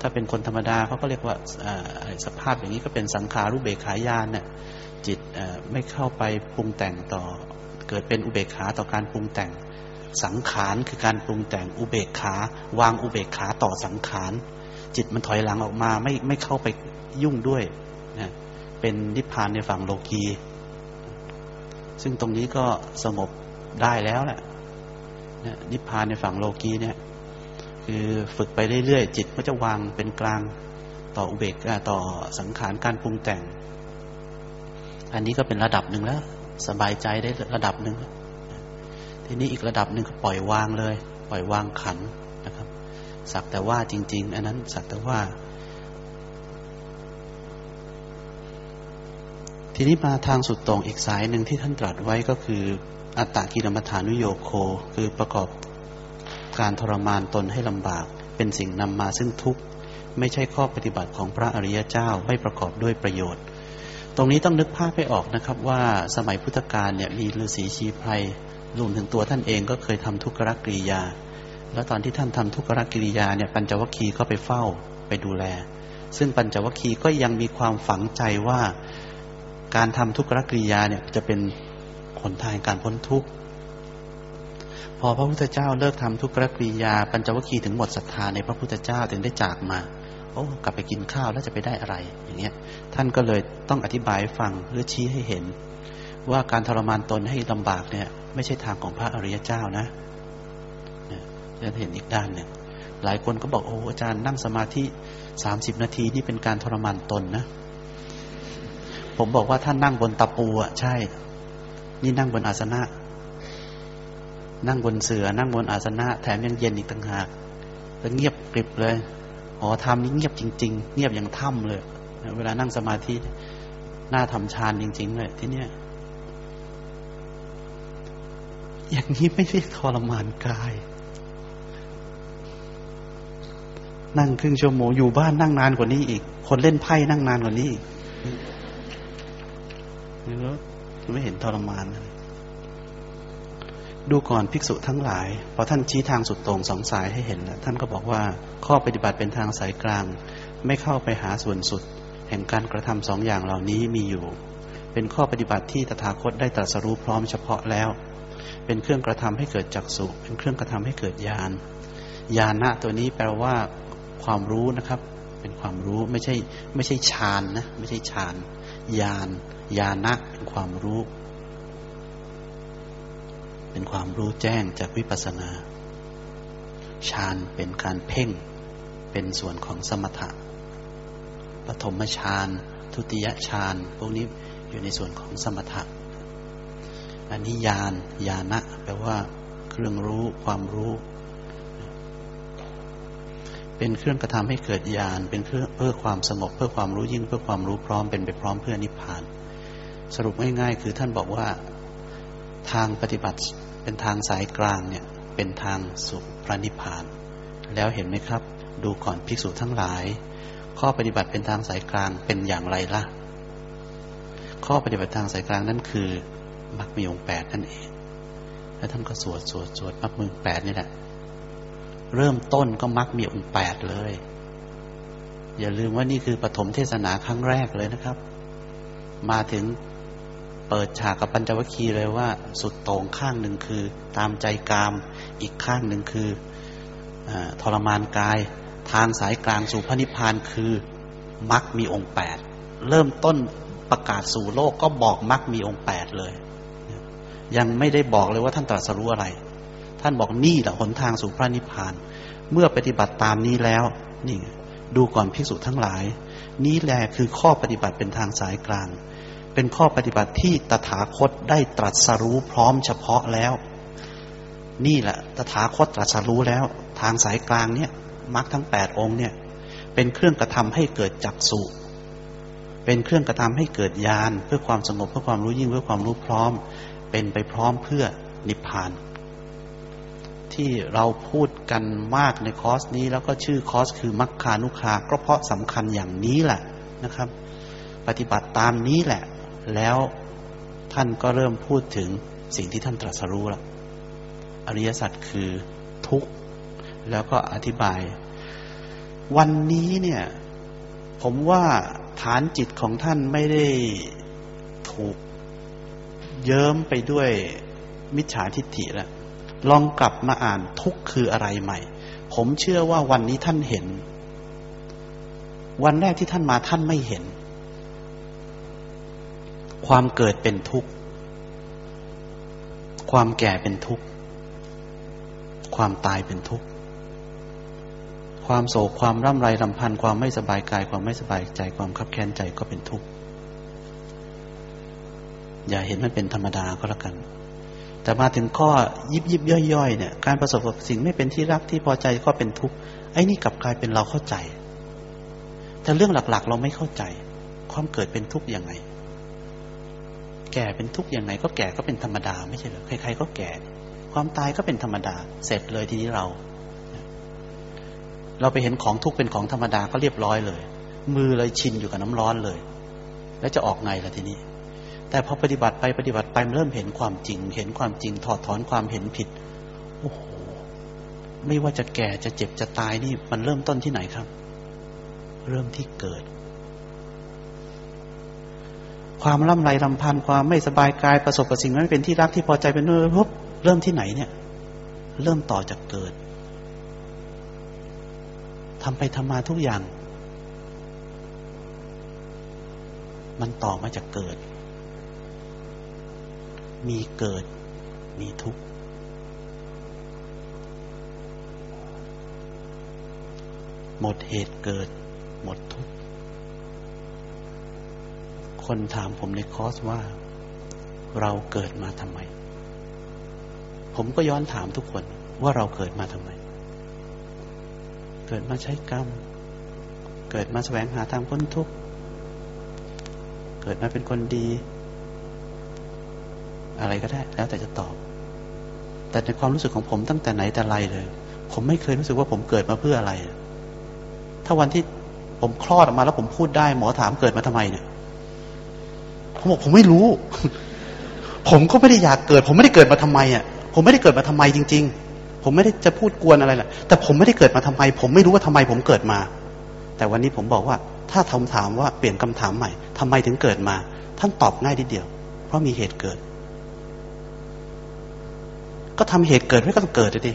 ถ้าเป็นคนธรรมดาเขาก็เรียกว่าสภาพอย่างนี้ก็เป็นสังขารูเบขายานเนี่ยจิตไม่เข้าไปปรุงแต่งต่อ เกิดเป็นอุเบกขาต่อการปรุงแต่ง สังขารคือการปรุงแต่งอุเบกขาวางอุเบกขาต่อสังขารจิตมันถอยหลังออกมา ไม่ไม่เข้าไป ยุ่งด้วยนะเป็นนิพพานในฝั่งโลกี ซึ่งตรงนี้ก็สงบได้แล้วแหละนิพพานในฝั่งโลกีเนี่ย คือฝึกไปเรื่อยๆ จิตก็จะวางเป็นกลางต่ออุเบกต่อสังขารการปรุงแต่ง อันนี้ก็เป็นระดับหนึ่งแล้ว สบายใจได้ระดับหนึ่งทีนี้อีกระดับหนึ่งก็ปล่อยวางเลย ปล่อยวางขันนะครับ สักแต่ว่าจริง ๆ อันนั้นสักแต่ว่า ทีนี้มาทางสุดตรงอีกสายหนึ่งที่ท่านตรัสไว้ก็คือ อัตตกิรมัฐานุโยโค คือประกอบการทรมานตนให้ลำบาก เป็นสิ่งนำมาซึ่งทุกข์ ไม่ใช่ข้อปฏิบัติของพระอริยเจ้าไม่ประกอบด้วยประโยชน์ ตรงนี้ต้องนึกภาพให้ออกนะครับว่าสมัยพุทธกาลเนี่ยมีฤาษีชีไพรรวมถึงตัวท่านเองก็เคยทำทุกขกริยา แล้วตอนที่ท่านทำทุกขกิริยาเนี่ยปัญจวัคคีย์ก็ไปเฝ้าไปดูแล ซึ่งปัญจวัคคีย์ก็ยังมีความฝังใจว่า การทำทุกขกิริยาเนี่ยจะเป็นขนทางการพ้นทุกข์ พอพระพุทธเจ้าเลิกทำทุกขกิริยา ปัญจวัคคีย์ถึงหมดศรัทธาในพระพุทธเจ้าถึงได้จากมา โอ้กลับไปกินข้าวแล้วจะไปได้อะไรอย่างเงี้ย ท่านก็เลยต้องอธิบายฟังหรือชี้ให้เห็น ว่าการทรมานตนให้ลำบากเนี่ย ไม่ใช่ทางของพระอริยเจ้านะจะเห็นอีกด้านหนึ่งหลายคนก็บอกโอ้อาจารย์นั่งสมาธิสามสิบนาทีนี่เป็นการทรมานตนนะ ผมบอกว่าท่านนั่งบนตะปูอะใช่ นี่นั่งบนอาสนะ นั่งบนเสือ นั่งบนอาสนะ แถมยังเย็นอีกต่างหากแล้วเงียบกริบเลยอ๋อทำนี่เงียบจริง ๆ เงียบอย่างถ้ำเลย เวลานั่งสมาธิหน้าทำฌานจริง ๆ เลยที่เนี้ยอย่างนี้ไม่ใช่ทรมานกาย นั่งครึ่งชั่วโมงอยู่บ้านนั่งนานกว่านี้อีก คนเล่นไพ่นั่งนานกว่านี้อีก นี่แล้วไม่เห็นทรมานเลยดูก่อนภิกษุทั้งหลาย พอท่านชี้ทางสุดตรงสองสายให้เห็นแล้วท่านก็บอกว่าข้อปฏิบัติเป็นทางสายกลาง ไม่เข้าไปหาส่วนสุด แห่งการกระทำสองอย่างเหล่านี้มีอยู่ เป็นข้อปฏิบัติที่ตถาคตได้ตรัสรู้พร้อมเฉพาะแล้ว เป็นเครื่องกระทำให้เกิดจักสุเป็นเครื่องกระทำให้เกิดญาณญาณะตัวนี้แปลว่าความรู้นะครับ เป็นความรู้ไม่ใช่ไม่ใช่ฌานนะไม่ใช่ฌาน ญาณญาณะเป็นความรู้ เป็นความรู้แจ้งจากวิปัสสนาฌานเป็นการเพ่งเป็นส่วนของสมถะปฐมฌานทุติยฌานพวกนี้อยู่ในส่วนของสมถะอันนี้ญาณญาณะแปลว่า เครื่องรู้ความรู้ เป็นเครื่องกระทำให้เกิดญาณเป็นเพื่อเพื่อความสงบเพื่อความรู้ยิ่งเพื่อความรู้พร้อมเป็นไปพร้อมเพื่อนิพพาน สรุปง่ายๆ คือท่านบอกว่าทางปฏิบัติเป็นทางสายกลางเนี่ยเป็นทางสู่พระนิพพาน แล้วเห็นไหมครับ ดูก่อนภิกษุทั้งหลาย ข้อปฏิบัติเป็นทางสายกลางเป็นอย่างไรล่ะ ข้อปฏิบัติทางสายกลางนั่นคือมรรคมีองค์แปดนั่นเอง แล้วท่านก็สวดสวดสวดมรรคมีองค์แปดนี่แหละ เริ่มต้นก็มักมีองค์แปดเลย อย่าลืมว่านี่คือปฐมเทศนาครั้งแรกเลยนะครับ มาถึงเปิดฉากกับปัญจวัคคีย์เลยว่า สุดตรงข้างหนึ่งคือ ตามใจกาม อีกข้างหนึ่งคืออทรมานกาย ทางสายกลางสู่พระนิพพานคือมักมีองค์แปดเริ่มต้นประกาศสู่โลกก็บอกมักมีองค์แปดเลย ยังไม่ได้บอกเลยว่าท่านตรัสรู้อะไร ท่านบอกนี่แหละหนทางสู่พระนิพพาน เมื่อปฏิบัติตามนี้แล้วนี่ดูก่อนภิกษุทั้งหลาย นี้แหละคือข้อปฏิบัติเป็นทางสายกลาง เป็นข้อปฏิบัติที่ตถาคตได้ตรัสรู้พร้อมเฉพาะแล้ว นี่แหละตถาคตตรัสรู้แล้ว ทางสายกลางเนี่ยมรรคทั้งแปดองค์เนี่ยเป็นเครื่องกระทำให้เกิดจักสุเป็นเครื่องกระทำให้เกิดญาณเพื่อความสงบเพื่อความรู้ยิ่งเพื่อความรู้พร้อม เป็นไปพร้อมเพื่อนิพพาน ที่เราพูดกันมากในคอร์สนี้ แล้วก็ชื่อคอร์สคือมัคคานุคาก็เพราะสำคัญอย่างนี้แหละนะครับ ปฏิบัติตามนี้แหละ แล้วท่านก็เริ่มพูดถึงสิ่งที่ท่านตรัสรู้ละอริยสัจคือทุกข์ แล้วก็อธิบาย วันนี้เนี่ย ผมว่าฐานจิตของท่านไม่ได้ถูกเยิ้มไปด้วยมิจฉาทิฏฐิแล้ว ลองกลับมาอ่านทุกคืออะไรใหม่ ผมเชื่อว่าวันนี้ท่านเห็น วันแรกที่ท่านมาท่านไม่เห็น ความเกิดเป็นทุกข์ ความแก่เป็นทุกข์ ความตายเป็นทุกข์ ความโศกความร่ำไรรำพันความไม่สบายกาย ความไม่สบายใจ ความขับแค้นใจก็เป็นทุกข์ อย่าเห็นมันเป็นธรรมดาก็แล้วกัน แต่มาถึงข้อยิบยิบย่อยๆเนี่ย การประสบกับสิ่งไม่เป็นที่รักที่พอใจก็เป็นทุกข์ไอ้นี่กลับกลายเป็นเราเข้าใจ แต่เรื่องหลักๆ เราไม่เข้าใจ ความเกิดเป็นทุกข์ยังไง แก่เป็นทุกข์ยังไง ก็แก่ก็เป็นธรรมดาไม่ใช่หรอใครๆก็แก่ ความตายก็เป็นธรรมดา เสร็จเลยทีนี้เรา เราไปเห็นของทุกข์เป็นของธรรมดาก็เรียบร้อยเลย มือเลยชินอยู่กับน้ำร้อนเลย แล้วจะออกไงล่ะทีนี้ แต่พอปฏิบัติไปปฏิบัติไปเริ่มเห็นความจริง เห็นความจริงถอดถอนความเห็นผิดโอ้โหไม่ว่าจะแก่จะเจ็บจะตายนี่ มันเริ่มต้นที่ไหนครับ เริ่มที่เกิด ความล่ำไรลำพันความไม่สบายกายประสบกับสิ่งนั้นไม่เป็นที่รักที่พอใจเป็นเรื่องพบเริ่มที่ไหนเนี่ย เริ่มต่อจากเกิดทำไปทำมาทุกอย่าง มันต่อมาจากเกิด มีเกิด มีทุกข์ หมดเหตุเกิด หมดทุกข์ คนถามผมในคอร์สว่า เราเกิดมาทำไม ผมก็ย้อนถามทุกคนว่าเราเกิดมาทำไม เกิดมาใช้กรรม เกิดมาแสวงหาทางพ้นทุกข์ เกิดมาเป็นคนดี อะไรก็ได้ แล้วแต่จะตอบ แต่ในความรู้สึกของผมตั้งแต่ไหนแต่ไรเลย ผมไม่เคยรู้สึกว่าผมเกิดมาเพื่ออะไร ถ้าวันที่ผมคลอดออกมาแล้วผมพูดได้ หมอถามเกิดมาทำไมเนี่ย ผมบอกผมไม่รู้ ผมก็ไม่ได้อยากเกิด ผมไม่ได้เกิดมาทำไมอะ ผมไม่ได้เกิดมาทำไมจริง ๆ ผมไม่ได้จะพูดกวนอะไรแหละแต่ผมไม่ได้เกิดมาทำไม ผมไม่รู้ว่าทำไม ผมเกิดมา แต่วันนี้ผมบอกว่า ถ้าทำถามว่าเปลี่ยนคำถามใหม่ทำไมถึงเกิดมา ท่านตอบง่ายทีเดียว เพราะมีเหตุเกิด ก็ทำเหตุเกิดไว้ก็ต้องเกิดดิ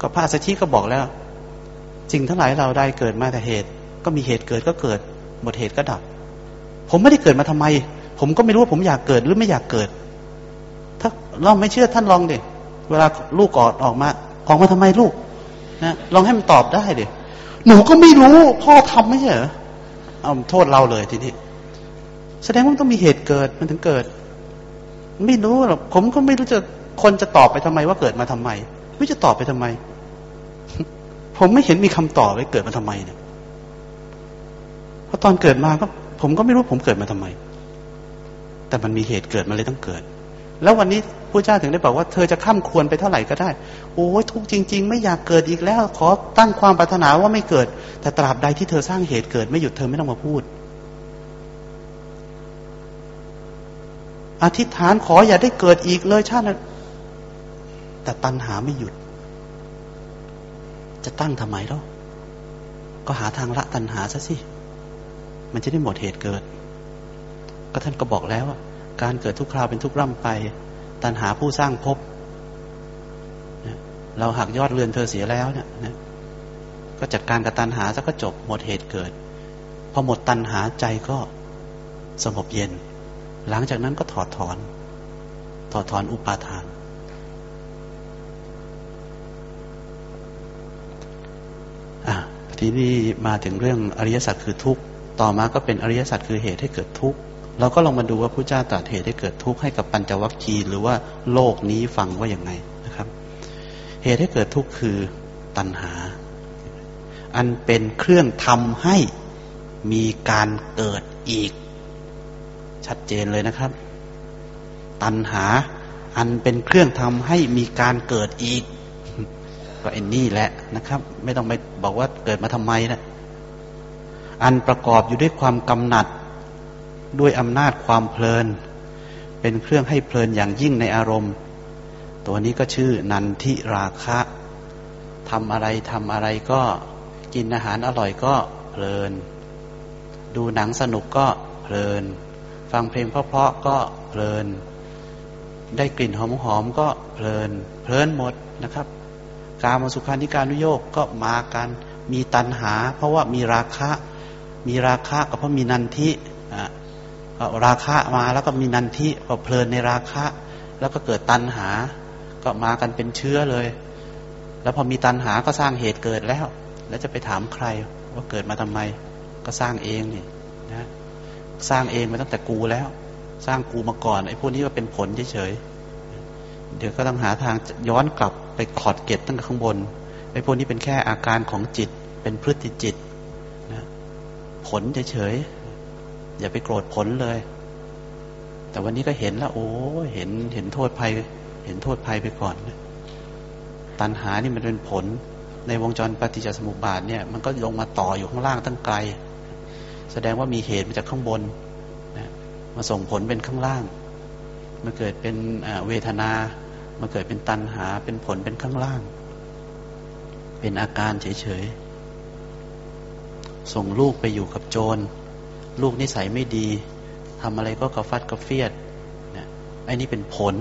ก็พระสัชชีก็บอกแล้วสิ่งทั้งหลายเราได้เกิดมาแต่เหตุ ก็มีเหตุเกิดก็เกิด หมดเหตุก็ดับ ผมไม่ได้เกิดมาทำไม ผมก็ไม่รู้ว่าผมอยากเกิดหรือไม่อยากเกิด ถ้าเราไม่เชื่อท่านลองดิเวลาลูกออกออกมาออกมาทำไมลูกนะลองให้มันตอบได้ดิหนูก็ไม่รู้ พ่อทำไม่ใช่เหรอเอาโทษเราเลยทีนี้แสดงว่าต้องมีเหตุเกิดมันถึงเกิด ไม่รู้หรอกผมก็ไม่รู้จะ คนจะตอบไปทำไมว่าเกิดมาทำไม ไม่จะตอบไปทำไม ผมไม่เห็นมีคำตอบเลยเกิดมาทำไมเนี่ยเพราะตอนเกิดมาก็ ผมก็ไม่รู้ผมเกิดมาทำไม แต่มันมีเหตุเกิดมาเลยต้องเกิด แล้ววันนี้พระเจ้าถึงได้บอกว่าเธอจะข้ามควรไปเท่าไหร่ก็ได้ โอ้ยทุกจริง ๆ ไม่อยากเกิดอีกแล้ว ขอตั้งความปรารถนาว่าไม่เกิด แต่ตราบใดที่เธอสร้างเหตุเกิด ไม่หยุดเธอไม่ต้องมาพูดอธิษฐานขออย่าได้เกิดอีกเลยชาตินั้น แต่ตัณหาไม่หยุด จะตั้งทำไมเล่าก็หาทางละตัณหาซะสิ มันจะได้หมดเหตุเกิด ก็ท่านก็บอกแล้วว่าการเกิดทุกคราวเป็นทุกร่ำไป ตัณหาผู้สร้างภพเราหักยอดเรือนเธอเสียแล้วเนี่ยนะก็จัดการกับตัณหาซะก็จบหมดเหตุเกิด พอหมดตัณหาใจก็สงบเย็น หลังจากนั้นก็ถอดถอน ถอดถอนอุปาทาน ทีนี้มาถึงเรื่องอริยสัจคือทุกข์ต่อมาก็เป็นอริยสัจคือเหตุให้เกิดทุกข์เราก็ลองมาดูว่าพระเจ้าตรัสเหตุให้เกิดทุกข์ให้กับปัญจวัคคีย์หรือว่าโลกนี้ฟังว่าอย่างไงนะครับ เหตุให้เกิดทุกข์คือตัณหา อันเป็นเครื่องทำให้มีการเกิดอีก ชัดเจนเลยนะครับ ตัณหาอันเป็นเครื่องทำให้มีการเกิดอีก ก็ไอ้นี่แหละนะครับ ไม่ต้องไปบอกว่าเกิดมาทำไมนะอันประกอบอยู่ด้วยความกำหนัดด้วยอำนาจความเพลิน เป็นเครื่องให้เพลินอย่างยิ่งในอารมณ์ ตัวนี้ก็ชื่อนันทิราคะทำอะไรทำอะไรก็กินอาหารอร่อยก็เพลิน ดูหนังสนุกก็เพลิน ฟังเพลงเพราะๆก็เพลิน ได้กลิ่นหอมๆก็เพลิน เพลินหมดนะครับ การมาสุขานิการุโยกก็มากันมีตัณหา เพราะว่ามีราคะ มีราคะก็เพราะมีนันทิราคะมาแล้วก็มีนันทิพอเพลินในราคะ แล้วก็เกิดตัณหา ก็มากันเป็นเชื้อเลย แล้วพอมีตัณหาก็สร้างเหตุเกิดแล้ว แล้วจะไปถามใครว่าเกิดมาทำไม ก็สร้างเองนี่นะสร้างเองมาตั้งแต่กูแล้ว สร้างกูมาก่อนไอ้พวกนี้ก็เป็นผลเฉยๆ เดี๋ยวก็ต้องหาทางย้อนกลับไปขอดเก็บตั้งแต่ข้างบนไอ้พวกนี้เป็นแค่อาการของจิต เป็นพฤติจิตนะผลเฉยๆอย่าไปโกรธผลเลย แต่วันนี้ก็เห็นแล้ว โอ้เห็นเห็นโทษภัย เห็นโทษภัยไปก่อนนะตัณหานี่มันเป็นผล ในวงจรปฏิจจสมุปบาทเนี่ย มันก็ลงมาต่ออยู่ข้างล่างตั้งไกล แสดงว่ามีเหตุมาจากข้างบนนะมาส่งผลเป็นข้างล่าง มาเกิดเป็นเวทนา มาเกิดเป็นตันหา เป็นผลเป็นข้างล่าง เป็นอาการเฉยๆ ส่งลูกไปอยู่กับโจร ลูกนิสัยไม่ดี ทำอะไรก็กระฟัดกระเฟียดเนี่ยไอ้นี่เป็นผล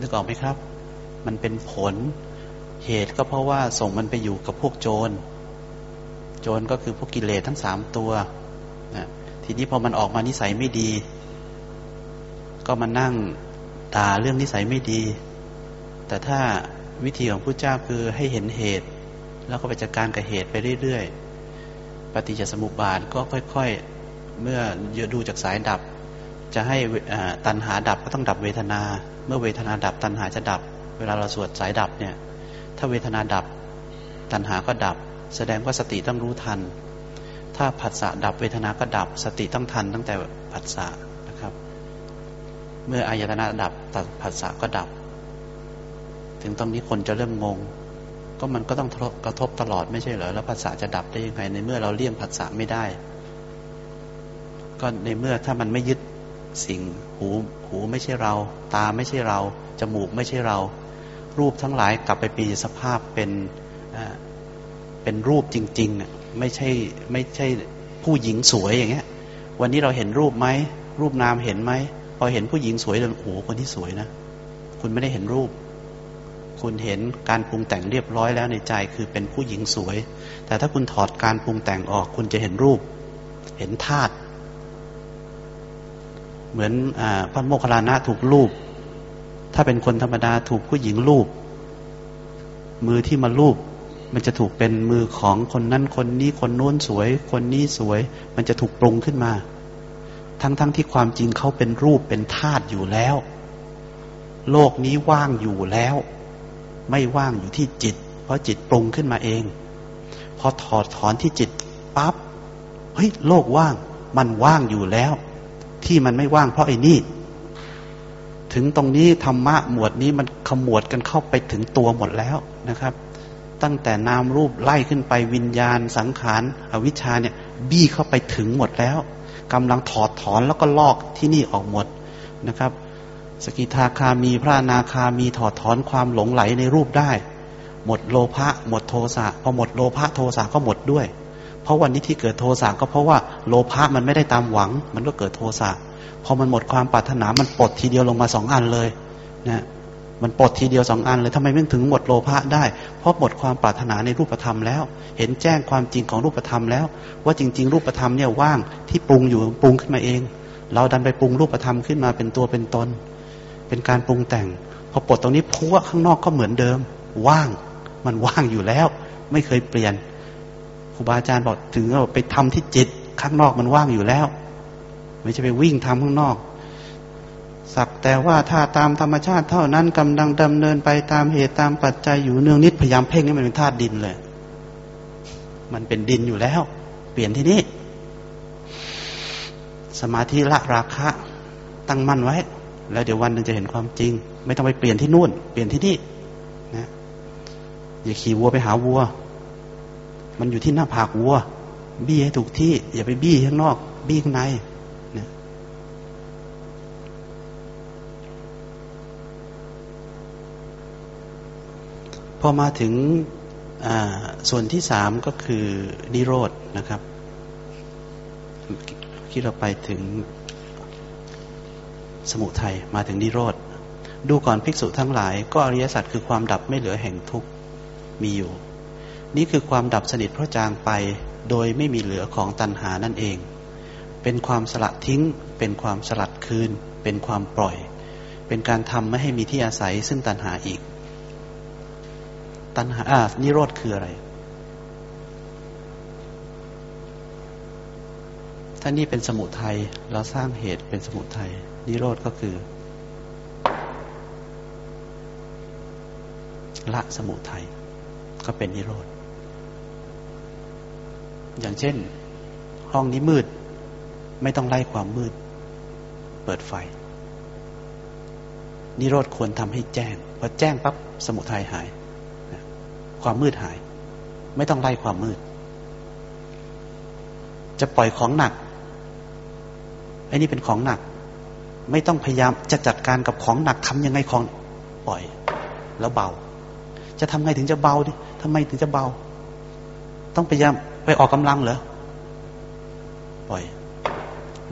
นึกออกไหมครับ มันเป็นผล เหตุก็เพราะว่าส่งมันไปอยู่กับพวกโจร โจรก็คือพวกกิเลสทั้งสามตัวนะทีนี้พอมันออกมานิสัยไม่ดี ก็มานั่งด่าเรื่องนิสัยไม่ดี แต่ถ้าวิธีของพระเจ้าคือให้เห็นเหตุ แล้วก็ไปจัดการกับเหตุไปเรื่อยๆ ปฏิจจสมุปบาทก็ค่อยๆ เมื่อดูจากสายดับ จะให้ตัณหาดับก็ต้องดับเวทนา เมื่อเวทนาดับตัณหาจะดับ เวลาเราสวดสายดับเนี่ย ถ้าเวทนาดับ ตัณหาก็ดับ แสดงว่าสติต้องรู้ทัน ถ้าผัสสะดับเวทนาก็ดับ สติต้องทันตั้งแต่ผัสสะ เมื่ออายตนะดับตัผัสสะก็ดับ ถึงตรงนี้คนจะเริ่มงง ก็มันก็ต้องกระทบตลอดไม่ใช่เหรอแล้วภาษาจะดับได้ยังไง ในเมื่อเราเลี่ยงภาษาไม่ได้ ก็ในเมื่อถ้ามันไม่ยึดสิ่งหูหูไม่ใช่เรา ตาไม่ใช่เรา จมูกไม่ใช่เรา รูปทั้งหลายกลับไปปีสภาพเป็นเป็นรูปจริงๆไม่ใช่ไม่ใช่ผู้หญิงสวยอย่างเงี้ย วันนี้เราเห็นรูปไหมรูปนามเห็นไหม อเห็นผู้หญิงสวยเลยโอ้คนที่สวยนะ คุณไม่ได้เห็นรูป คุณเห็นการปรุงแต่งเรียบร้อยแล้วในใจคือเป็นผู้หญิงสวย แต่ถ้าคุณถอดการปรุงแต่งออก คุณจะเห็นรูป เห็นธาตุเหมือนอพระโมคคัลลานะถูกรูป ถ้าเป็นคนธรรมดาถูกผู้หญิงรูป มือที่มารูป มันจะถูกเป็นมือของคนนั้นคนนี้คนโน้นสวย คนนี้สวย มันจะถูกปรุงขึ้นมา ทั้งๆทที่ความจริงเขาเป็นรูปเป็นธาตุอยู่แล้ว โลกนี้ว่างอยู่แล้ว ไม่ว่างอยู่ที่จิต เพราะจิตปรุงขึ้นมาเอง พอถอดถอนที่จิตปั๊บเฮ้ยโลกว่าง มันว่างอยู่แล้ว ที่มันไม่ว่างเพราะไอ้นี่ถึงตรงนี้ธรรมะหมวดนี้มันขมวดกันเข้าไปถึงตัวหมดแล้วนะครับ ตั้งแต่นามรูปไล่ขึ้นไปวิญญาณสังขารอวิชชาเนี่ย บี้เข้าไปถึงหมดแล้ว กำลังถอดถอนแล้วก็ลอกที่นี่ออกหมดนะครับ สกิทาคามีพระนาคามีถอดถอนความหลงไหลในรูปได้ หมดโลภะหมดโทสะพอหมดโลภะโทสะก็หมดด้วย เพราะวันนี้ที่เกิดโทสะก็เพราะว่าโลภะมันไม่ได้ตามหวัง มันก็เกิดโทสะพอมันหมดความปรารถนามันปลดทีเดียวลงมาสองอันเลยนะ มันปลดทีเดียวสองอันเลยทำไมไม่ถึงหมดโลภะได้ เพราะหมดความปรารถนาในรูปธรรมแล้ว เห็นแจ้งความจริงของรูปธรรมแล้ว ว่าจริง ๆ รูปธรรมเนี่ยว่างที่ปรุงอยู่ปรุงขึ้นมาเอง เราดันไปปรุงรูปธรรมขึ้นมาเป็นตัวเป็นตน เป็นการปรุงแต่ง พอปลดตรงนี้พัวข้างนอกก็เหมือนเดิม ว่าง มันว่างอยู่แล้ว ไม่เคยเปลี่ยนครูบาอาจารย์บอกถึงเราไปทำที่จิตข้างนอกมันว่างอยู่แล้ว ไม่ใช่ไปวิ่งทำข้างนอก สักแต่ว่าถ้าตามธรรมชาติเท่านั้นกำลังดำเนินไปตามเหตุตามปัจจัยอยู่เนืองนิดพยายามเพ่งให้มันเป็นธาตุดินเลย มันเป็นดินอยู่แล้ว เปลี่ยนที่นี่ สมาธิละราคะ ตั้งมั่นไว้ แล้วเดี๋ยววันนึงจะเห็นความจริง ไม่ต้องไปเปลี่ยนที่นู่น เปลี่ยนที่นี่นะอย่าขี่วัวไปหาวัว มันอยู่ที่หน้าผากวัว บี้ให้ถูกที่ อย่าไปบี้ข้างนอก บี้ข้างใน พอมาถึงส่วนที่สามก็คือนิโรธนะครับที่เราไปถึงสมุทัยมาถึงนิโรธ ดูก่อนภิกษุทั้งหลาย ก็อริยสัจคือความดับไม่เหลือแห่งทุกมีอยู่ นี่คือความดับสนิทเพราะจางไปโดยไม่มีเหลือของตัณหานั่นเอง เป็นความสลัดทิ้ง เป็นความสลัดคืน เป็นความปล่อย เป็นการทำไม่ให้มีที่อาศัยซึ่งตัณหาอีก ตัณหาอ่านิโรธคืออะไร ถ้านี่เป็นสมุทัยเราสร้างเหตุเป็นสมุทัยนิโรธก็คือ ละสมุทัยก็เป็นนิโรธ อย่างเช่น ห้องนี้มืด ไม่ต้องไล่ความมืด เปิดไฟ นิโรธควรทำให้แจ้งพอแจ้งปั๊บสมุทัยหาย ความมืดหาย ไม่ต้องไล่ความมืด จะปล่อยของหนักไอ้นี่เป็นของหนัก ไม่ต้องพยายามจะจัดการกับของหนักทำยังไงของปล่อย แล้วเบา จะทำไงถึงจะเบาดิทำไมถึงจะเบา ต้องพยายามไปออกกำลังเหรอปล่อย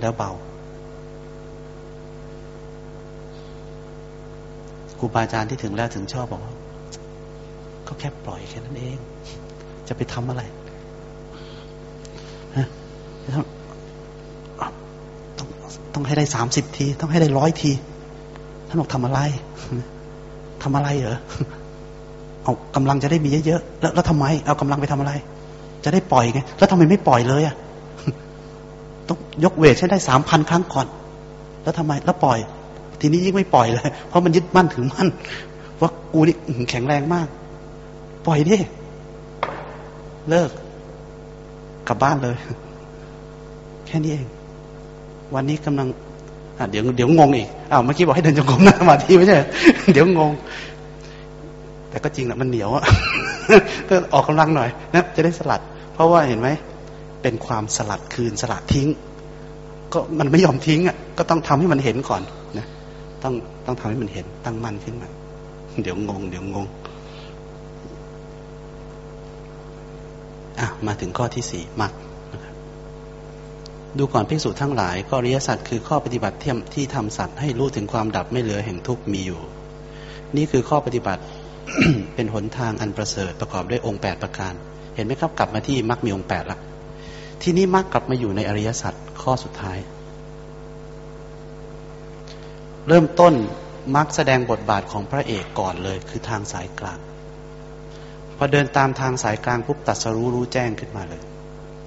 แล้วเบาครูบาอาจารย์ที่ถึงแล้วถึงชอบบอกว่า ก็แค่ปล่อยแค่นั้นเอง จะไปทำอะไรฮะต้องต้องให้ได้สามสิบที ต้องให้ได้ร้อยทีท่านบอกทำอะไรทำอะไรเหรอเอากำลังจะได้มีเยอะๆแล้วแล้วทำไม เอากำลังไปทำอะไร จะได้ปล่อยไง แล้วทำไมไม่ปล่อยเลยอะต้องยกเวทใช้ได้สามพันครั้งก่อน แล้วทำไม แล้วปล่อย ทีนี้ยิ่งไม่ปล่อยเลย เพราะมันยึดมั่นถือมั่นว่ากูนี่แข็งแรงมาก ปล่อยดิ เลิก กลับบ้านเลย แค่นี้เอง วันนี้กำลังเดี๋ยวเดี๋ยวงงอีกอ้าวเมื่อกี้บอกให้เดินจงกรมนั่งสมาธิไม่ใช่ เดี๋ยวงง แต่ก็จริงแหละมันเหนียวอะก็ออกกำลังหน่อยนะจะได้สลัด เพราะว่าเห็นไหม เป็นความสลัดคืนสลัดทิ้ง ก็มันไม่ยอมทิ้งอะ ก็ต้องทำให้มันเห็นก่อนนะต้องต้องทำให้มันเห็นตั้งมั่นขึ้นมา เดี๋ยวงง เดี๋ยวงง อะมาถึงข้อที่สี่มักดูก่อนภิกษุทั้งหลาย ก็อริยสัจคือข้อปฏิบัติเทียมที่ทำสัตว์ให้รู้ถึงความดับไม่เหลือแห่งทุกข์มีอยู่ นี่คือข้อปฏิบัติเป็นหนทางอันประเสริฐประกอบด้วยองค์แปดประการ เห็นไหมครับกลับมาที่มรรคมีองค์แปดละที่นี้มรรคกลับมาอยู่ในอริยสัจข้อสุดท้าย เริ่มต้นมรรคแสดงบทบาทของพระเอกก่อนเลยคือทางสายกลาง พอเดินตามทางสายกลางปุ๊บตัดสรู้รู้แจ้งขึ้นมาเลย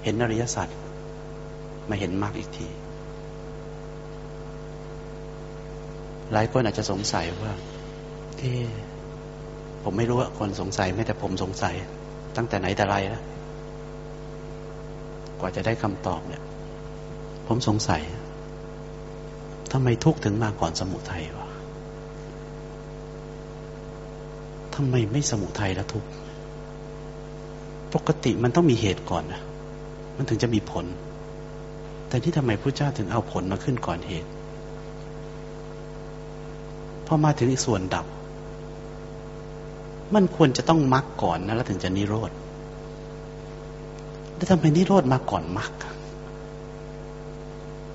เห็นอริยสัจมาเห็นมากอีกที หลายคนอาจจะสงสัยว่าที่ผมไม่รู้ว่าคนสงสัยไม่แต่ผมสงสัย ตั้งแต่ไหนแต่ไรแล้วกว่าจะได้คำตอบเนี่ย ผมสงสัยทำไมทุกถึงมาก่อนสมุทัยวะทำไมไม่สมุทัยแล้วทุก ปกติมันต้องมีเหตุก่อนนะมันถึงจะมีผล แต่ที่ทำไมพระเจ้าถึงเอาผลมาขึ้นก่อนเหตุพอมาถึงอีกส่วนดับ มันควรจะต้องมรรคก่อนนะแล้วถึงจะนิโรธแต่ทำไมนิโรธมาก่อนมรรค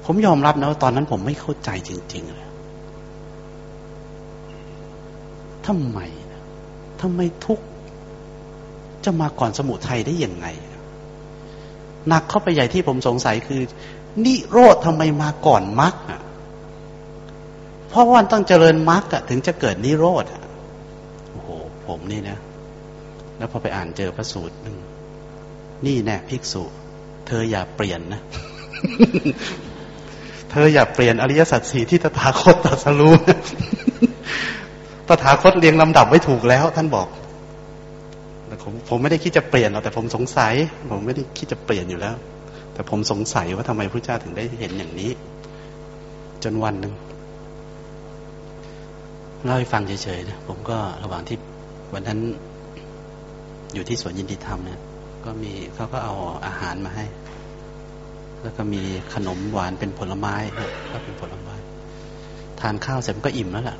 ผมยอมรับนะว่าตอนนั้นผมไม่เข้าใจจริงๆเลยทำไมทำไมทุก จะมาก่อนสมุทัยได้ยังไงหนักเข้าไปใหญ่ที่ผมสงสัยคือ นิโรธทำไมมาก่อนมรรคอะเพราะว่าต้องเจริญมรรคถึงจะเกิดนิโรธโอ้โห ผมนี่นะ แล้วพอไปอ่านเจอพระสูตรหนึ่งนี่แน่ภิกษุ เธออย่าเปลี่ยนนะ เธออย่าเปลี่ยนอริยสัจสี่ที่ตถาคตตรัสรู้ตถาคตเรียงลำดับไว้ถูกแล้ว ท่านบอก ผมผมไม่ได้คิดจะเปลี่ยนหรอกแต่ผมสงสัย ผมไม่ได้คิดจะเปลี่ยนอยู่แล้ว แต่ผมสงสัยว่าทำไมพระเจ้าถึงได้เห็นอย่างนี้ จนวันหนึ่งเล่าให้ฟังเฉยๆนะผมก็ระหว่างที่วันนั้นอยู่ที่สวนยินดีธรรมเนี่ยก็มีเขาก็เอาอาหารมาให้ แล้วก็มีขนมหวานเป็นผลไม้ก็เป็นผลไม้ ทานข้าวเสร็จก็อิ่มแล้วล่ะ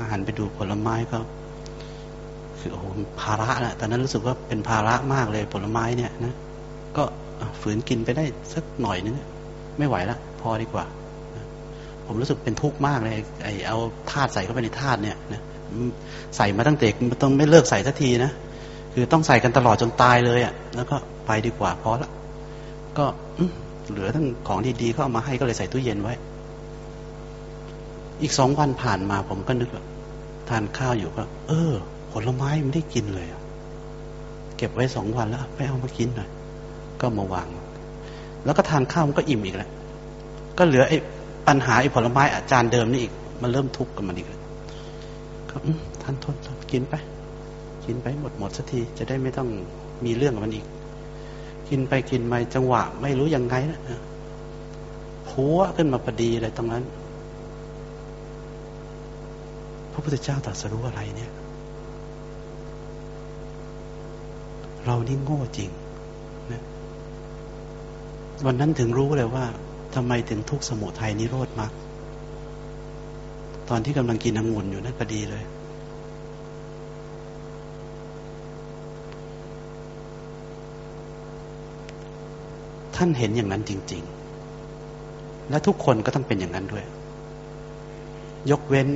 อาหารไปดูผลไม้ก็ คือโอ้โหภาระนะตอนนั้นรู้สึกว่าเป็นภาระมากเลยผลไม้เนี่ยนะก็ฝืนกินไปได้สักหน่อยนึงไม่ไหวละพอดีกว่า ผมรู้สึกเป็นทุกข์มากเลยไอเอาธาตุใส่เข้าไปในธาตุเนี่ยนะใส่มาตั้งแต่ต้องไม่เลิกใส่สักทีนะคือต้องใส่กันตลอดจนตายเลยอะ่ะ แล้วก็ไปดีกว่าพอละก็เหลือทั้งของดีๆเขาเอามาให้ก็เลยใส่ตู้เย็นไว้ อีกสองวันผ่านมาผมก็นึกว่าทานข้าวอยู่ก็ เออ ผลไม้ไม่ได้กินเลย เก็บไว้สองวันแล้วไปเอามากินหน่อย ก็มาวาง แล้วก็ทานข้าวมันก็อิ่มอีกแล้ว ก็เหลือไอ้ปัญหาไอ้ผลไม้อาจารย์เดิมนี่อีก มันเริ่มทุกข์กับมันอีกแล้วก็ท่านทนกินไป กินไปหมดหมดสักที จะได้ไม่ต้องมีเรื่องกับมันอีก กินไปกินมาจังหวะ ไม่รู้ยังไงนะหัวขึ้นมาพอดีเลยตรงนั้น พระพุทธเจ้าตรัสรู้อะไรเนี่ย เรานี่โง่จริงนะวันนั้นถึงรู้เลยว่าทำไมถึงทุกสมุทัยนิโรธมรรคตอนที่กำลังกินองุ่นอยู่นั่นก็ดีเลย ท่านเห็นอย่างนั้นจริง ๆ และทุกคนก็ต้องเป็นอย่างนั้นด้วย ยกเว้น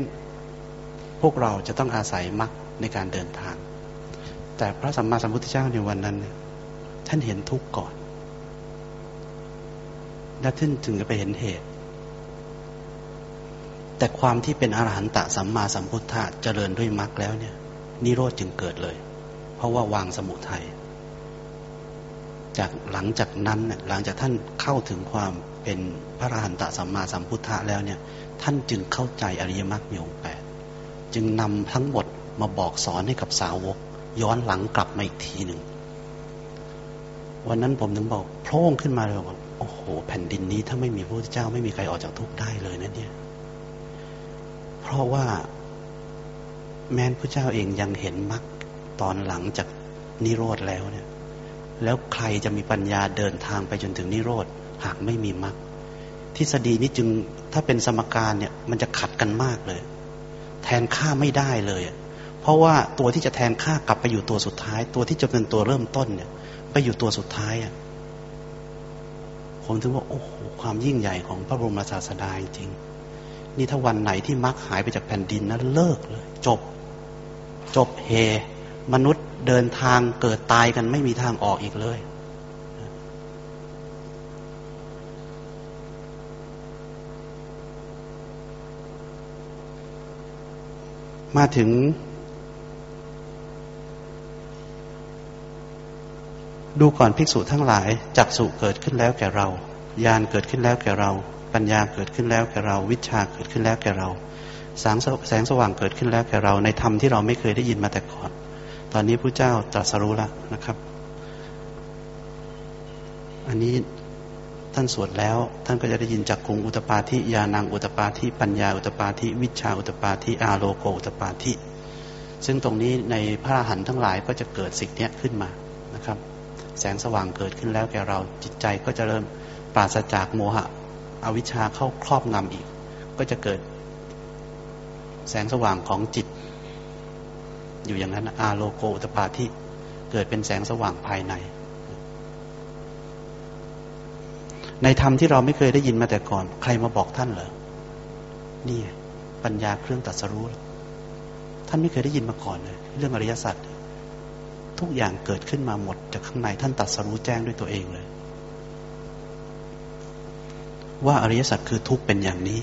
พวกเราจะต้องอาศัยมรรคในการเดินทาง แต่พระสัมมาสัมพุทธเจ้าในวันนั้น ท่านเห็นทุกข์ก่อน และท่านถึงจะไปเห็นเหตุ แต่ความที่เป็นอรหันตสัมมาสัมพุทธะเจริญด้วยมรรคแล้วเนี่ย นิโรธจึงเกิดเลย เพราะว่าวางสมุทัยจากหลังจากนั้นเนี่ยหลังจากท่านเข้าถึงความเป็นพระอรหันตสัมมาสัมพุทธะแล้วเนี่ย ท่านจึงเข้าใจอริยมรรคมีองค์แปดจึงนำทั้งหมดมาบอกสอนให้กับสาวก ย้อนหลังกลับมาอีกทีหนึ่ง วันนั้นผมถึงบอกโพร่งขึ้นมาเลยว่าโอ้โห แผ่นดินนี้ถ้าไม่มีพระพุทธเจ้าไม่มีใครออกจากทุกข์ได้เลยนะเนี่ย เพราะว่าแม้นพระเจ้าเองยังเห็นมรรคตอนหลังจากนิโรธแล้วเนี่ย แล้วใครจะมีปัญญาเดินทางไปจนถึงนิโรธหากไม่มีมรรคทฤษฎีนี้จึงถ้าเป็นสมการเนี่ย มันจะขัดกันมากเลย แทนค่าไม่ได้เลย เพราะว่าตัวที่จะแทนค่ากลับไปอยู่ตัวสุดท้าย ตัวที่จะเป็นตัวเริ่มต้นเนี่ย ไปอยู่ตัวสุดท้ายอะผมถึงว่าโอ้โหความยิ่งใหญ่ของพระบรมศาสดาจริงนี่ถ้าวันไหนที่มรรคหายไปจากแผ่นดินนั้นเลิกเลยจบ จบเฮ มนุษย์เดินทางเกิดตายกันไม่มีทางออกอีกเลยมาถึง ดูก่อนภิกษุทั้งหลายจักสุเกิดขึ้นแล้วแก่เราญาณเกิดขึ้นแล้วแก่เรา ปัญญาเกิดขึ้นแล้วแก่เรา วิชาเกิดขึ้นแล้วแก่เราแสงแสงสว่างเกิดขึ้นแล้วแก่เรา ในธรรมที่เราไม่เคยได้ยินมาแต่ก่อน ตอนนี้พระเจ้าตรัสรู้แล้วนะครับ อันนี้ท่านสวดแล้ว ท่านก็จะได้ยินจากกรุงอุตปาทิยานังอุตปาทิปัญญาอุตปาทิวิชาอุตปาทิอาโลโกอุตปาทิซึ่งตรงนี้ในพระหันทั้งหลายก็จะเกิดสิ่งนี้ขึ้นมานะครับ แสงสว่างเกิดขึ้นแล้วแก่เราจิตใจก็จะเริ่มปราศจากโมหะอวิชชาเข้าครอบงำอีก ก็จะเกิด แสงสว่างของจิต อยู่อย่างนั้นอาโลโกอุตปาที่เกิดเป็นแสงสว่างภายใน ในธรรมที่เราไม่เคยได้ยินมาแต่ก่อน ใครมาบอกท่านเหรอนี่ปัญญาเครื่องตัดสรู้ท่านไม่เคยได้ยินมาก่อนเลยเรื่องอริยสัจ ทุกอย่างเกิดขึ้นมาหมด จากข้างในท่านตัดสรู้แจ้งด้วยตัวเองเลย ว่าอริยสัจคือทุกเป็นอย่างนี้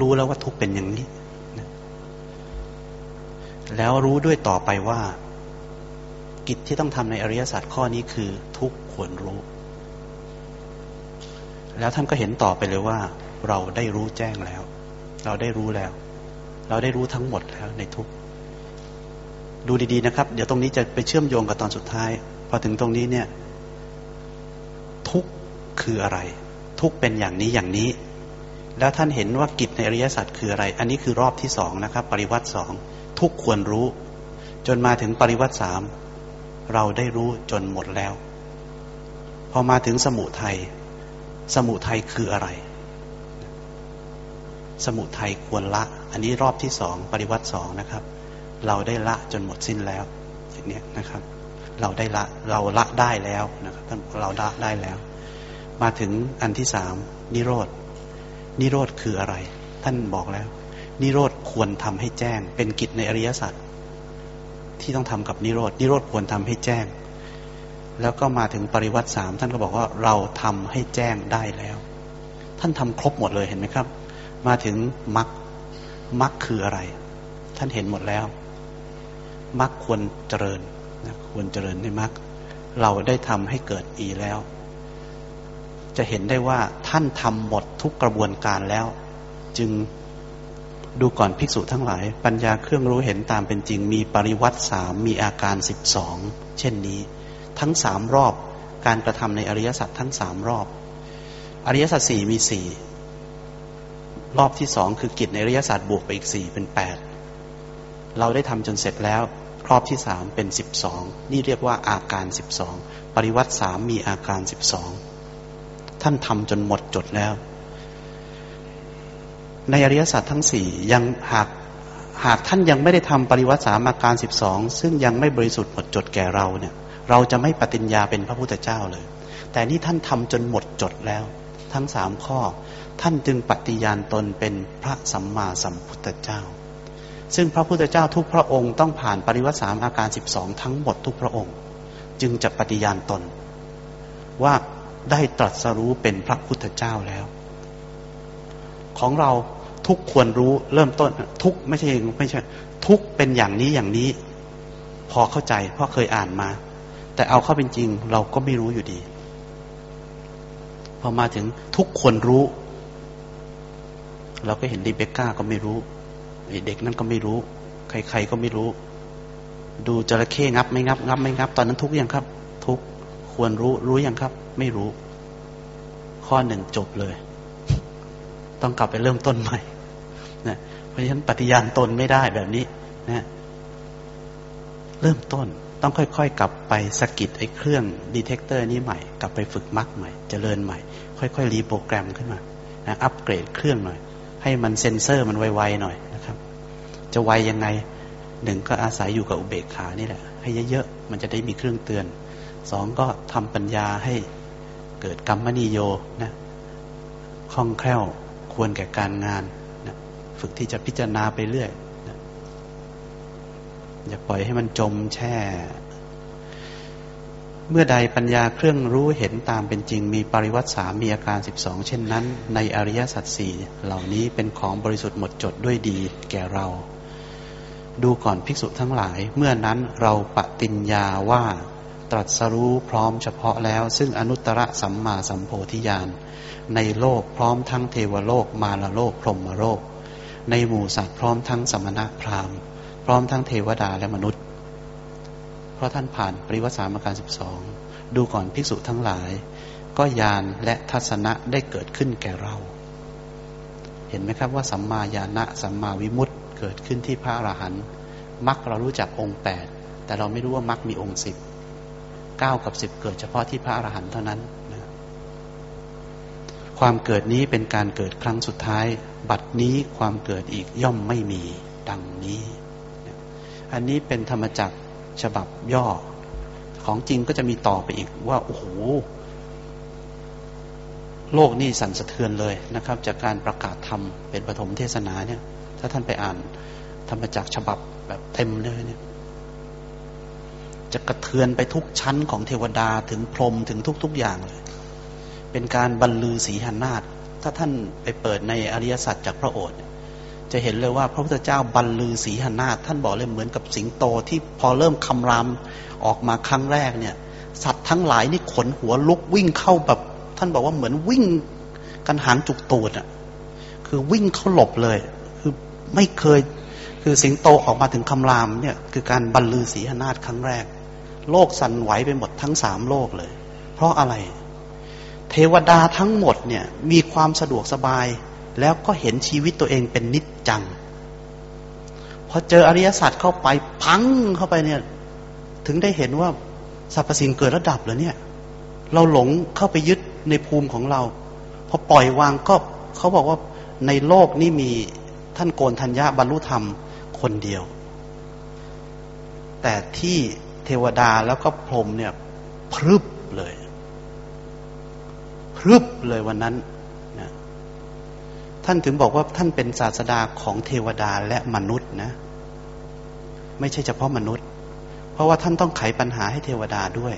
รู้แล้วว่าทุกเป็นอย่างนี้ แล้วรู้ด้วยต่อไปว่า กิจที่ต้องทำในอริยสัจข้อนี้คือทุกควรรู้ แล้วท่านก็เห็นต่อไปเลยว่า เราได้รู้แจ้งแล้ว เราได้รู้แล้ว เราได้รู้ทั้งหมดแล้วในทุก ดูดีๆนะครับ เดี๋ยวตรงนี้จะไปเชื่อมโยงกับตอนสุดท้าย พอถึงตรงนี้เนี่ย ทุกคืออะไร ทุกเป็นอย่างนี้อย่างนี้ แล้วท่านเห็นว่ากิจในอริยสัจคืออะไร อันนี้คือรอบที่สองนะครับ ปริวัติสองทุกควรรู้ จนมาถึงปริวัติสามเราได้รู้จนหมดแล้ว พอมาถึงสมุทัยสมุทัยคืออะไร สมุทัยควรละ อันนี้รอบที่สองปริวัติสองนะครับ เราได้ละจนหมดสิ้นแล้วอย่างนี้นะครับ เราได้ละเราละได้แล้วนะครับท่านเราละได้แล้ว มาถึงอันที่สามนิโรธนิโรธคืออะไร ท่านบอกแล้ว นิโรธควรทำให้แจ้ง เป็นกิจในอริยสัจที่ต้องทำกับนิโรธนิโรธควรทำให้แจ้ง แล้วก็มาถึงปริวัติสามท่านก็บอกว่าเราทำให้แจ้งได้แล้ว ท่านทำครบหมดเลยเห็นไหมครับ มาถึงมรรคมรรคคืออะไร ท่านเห็นหมดแล้ว มรรควรเจริญนะควรเจริญในมรรคเราได้ทำให้เกิดอีแล้ว จะเห็นได้ว่าท่านทำหมดทุกกระบวนการแล้ว จึงดูก่อนภิกษุทั้งหลาย ปัญญาเครื่องรู้เห็นตามเป็นจริง มีปริวัติสามมีอาการสิบสองเช่นนี้ ทั้งสามรอบการกระทำในอริยสัจทั้งสามรอบ อริยสัจสี่มีสี่รอบที่สองคือกิจในอริยสัจบวกไปอีกสี่เป็นแปดเราได้ทำจนเสร็จแล้ว รอบที่สามเป็นสิบสองนี่เรียกว่าอาการสิบสองปริวัติสามมีอาการสิบสองท่านทำจนหมดจดแล้ว ในอริยสัจทั้งสี่ยังหากหากท่านยังไม่ได้ทำปริวัติสามอาการสิบสองซึ่งยังไม่บริสุทธิ์หมดจดแก่เราเนี่ย เราจะไม่ปฏิญญาเป็นพระพุทธเจ้าเลย แต่นี่ท่านทำจนหมดจดแล้ว ทั้งสามข้อ ท่านจึงปฏิญาณตนเป็นพระสัมมาสัมพุทธเจ้า ซึ่งพระพุทธเจ้าทุกพระองค์ต้องผ่านปริวัติสามอาการสิบสองทั้งหมดทุกพระองค์ จึงจะปฏิญาณตน ว่าได้ตรัสรู้เป็นพระพุทธเจ้าแล้ว ของเราทุกควรรู้เริ่มต้น ทุกไม่ใช่ไม่ใช่ ทุกเป็นอย่างนี้อย่างนี้ พอเข้าใจเพราะเคยอ่านมา แต่เอาเข้าเป็นจริงเราก็ไม่รู้อยู่ดี พอมาถึงทุกคนรู้ เราก็เห็นดีเบก้าก็ไม่รู้ เด็กนั้นก็ไม่รู้ ใครๆก็ไม่รู้ ดูจระเข้งับ ไม่งับ งับ ไม่งับ ตอนนั้นทุกข์ยังครับ ทุกข์ควรรู้รู้ยังครับ ไม่รู้ ข้อหนึ่งจบเลย ต้องกลับไปเริ่มต้นใหม่นะเพราะฉะนั้นปฏิญาณตนไม่ได้แบบนี้นะเริ่มต้นต้องค่อยๆ กลับไปสะกิดไอ้เครื่อง detector นี้ใหม่ กลับไปฝึกมรรคใหม่เจริญใหม่ ค่อยๆ reprogram ขึ้นมานะอัปเกรดเครื่องหน่อย ให้มันเซ็นเซอร์มันไวๆหน่อย จะไวยังไงหนึ่งก็อาศัยอยู่กับอุเบกขานี่แหละ ให้เยอะๆมันจะได้มีเครื่องเตือนสองก็ทำปัญญาให้เกิดกรรมนิโยนะคล่องแคล่วควรแก่การงานนะฝึกที่จะพิจารณาไปเรื่อยนะอย่าปล่อยให้มันจมแช่ เมื่อใดปัญญาเครื่องรู้เห็นตามเป็นจริง มีปริวัติสามีอาการสิบสองเช่นนั้น ในอริยสัจสี่เหล่านี้เป็นของบริสุทธิ์หมดจดด้วยดีแก่เรา ดูก่อนภิกษุทั้งหลาย เมื่อนั้นเราปฏิญญาว่าตรัสรู้พร้อมเฉพาะแล้ว ซึ่งอนุตตรสัมมาสัมโพธิญาณในโลกพร้อมทั้งเทวโลกมาลโลกพรหมโลก ในหมู่สัตว์พร้อมทั้งสมณะพราหมณ์ พร้อมทั้งเทวดาและมนุษย์ เพราะท่านผ่านปริวัติสามการสิบสองดูก่อนภิกษุทั้งหลาย ก็ญาณและทัศนะได้เกิดขึ้นแก่เรา เห็นไหมครับว่าสัมมาญาณะสัมมาวิมุตติ เกิดขึ้นที่พระอรหันต์มักเรารู้จักองค์แปดแต่เราไม่รู้ว่ามักมีองค์สิบเก้ากับสิบเกิดเฉพาะที่พระอรหันต์เท่านั้นนะความเกิดนี้เป็นการเกิดครั้งสุดท้าย บัดนี้ความเกิดอีกย่อมไม่มีดังนี้นะอันนี้เป็นธรรมจักรฉบับย่อ ของจริงก็จะมีต่อไปอีกว่าโอ้โหโลกนี่สั่นสะเทือนเลยนะครับ จากการประกาศธรรมเป็นปฐมเทศนาเนี่ย ถ้าท่านไปอ่านธรรมจักฉบับแบบเต็มเลยเนี่ย จะกระเทือนไปทุกชั้นของเทวดาถึงพรหมถึงทุก ๆ อย่างเลย เป็นการบรรลือสีหานาฏถ้าท่านไปเปิดในอริยสัจจากพระโอษฐ์จะเห็นเลยว่าพระพุทธเจ้าบรรลือสีหานาฏท่านบอกเลยเหมือนกับสิงโตที่พอเริ่มคำรามออกมาครั้งแรกเนี่ย สัตว์ทั้งหลายนี่ขนหัวลุกวิ่งเข้าแบบท่านบอกว่าเหมือนวิ่งกันหางจุกตูดอะ คือวิ่งเข้าหลบเลย ไม่เคย คือสิงโตออกมาถึงคำรามเนี่ยคือการบรรลือสีหนาฏครั้งแรก โลกสั่นไหวไปหมดทั้งสามโลกเลย เพราะอะไร เทวดาทั้งหมดเนี่ยมีความสะดวกสบาย แล้วก็เห็นชีวิตตัวเองเป็นนิจจังพอเจออริยสัจเข้าไปพังเข้าไปเนี่ย ถึงได้เห็นว่าสรรพสิ่งเกิดระดับเลยเนี่ย เราหลงเข้าไปยึดในภูมิของเรา พอปล่อยวางก็เขาบอกว่าในโลกนี้มี ท่านโกนธัญญาบรรลุธรรมคนเดียว แต่ที่เทวดาแล้วก็พรหมเนี่ยพรึบเลยพรึบเลยวันนั้นนะท่านถึงบอกว่าท่านเป็นศาสดาของเทวดาและมนุษย์นะ ไม่ใช่เฉพาะมนุษย์ เพราะว่าท่านต้องไขปัญหาให้เทวดาด้วย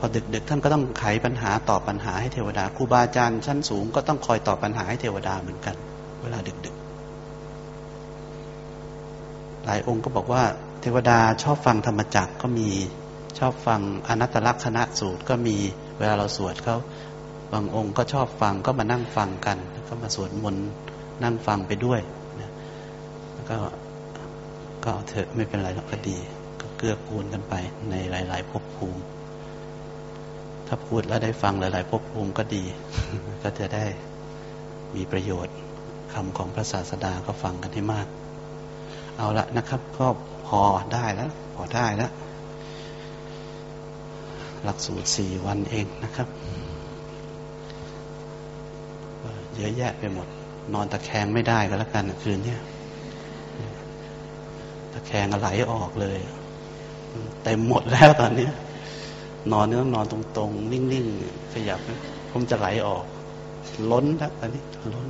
พอดึกๆท่านก็ต้องไขปัญหาตอบปัญหาให้เทวดาครูบาอาจารย์ชั้นสูงก็ต้องคอยตอบปัญหาให้เทวดาเหมือนกัน เวลาดึกหลายองค์ก็บอกว่า เทวดาชอบฟังธรรมจักก็มีชอบฟังอนัตตลักษณะสูตรก็มีเวลาเราสวดเขาบางองค์ก็ชอบฟังก็มานั่งฟังกัน ก็มาสวดมนต์นั่งฟังไปด้วยนะก็ก็เถอะไม่เป็นไรหรอกก็ดี ก็เกื้อกูลกันไปในหลาย ๆภพภูมิ ถ้าพูดแล้วได้ฟังหลายๆภพภูมิก็ดี ก็จะได้มีประโยชน์คำของพระศาสดาก็ฟังกันให้มาก เอาละนะครับ ก็พอได้แล้วพอได้แล้วหลักสูตรสี่วันเองนะครับ เยอะแยะไปหมด นอนตะแคงไม่ได้ก็แล้วกันคืนนี้ตะแคงไหลออกเลย เต็มหมดแล้วตอนนี้ นอนเนื้อนอนตรงๆ นิ่งๆขยับผมจะไหลออก ล้นแล้วตอนนี้ล้น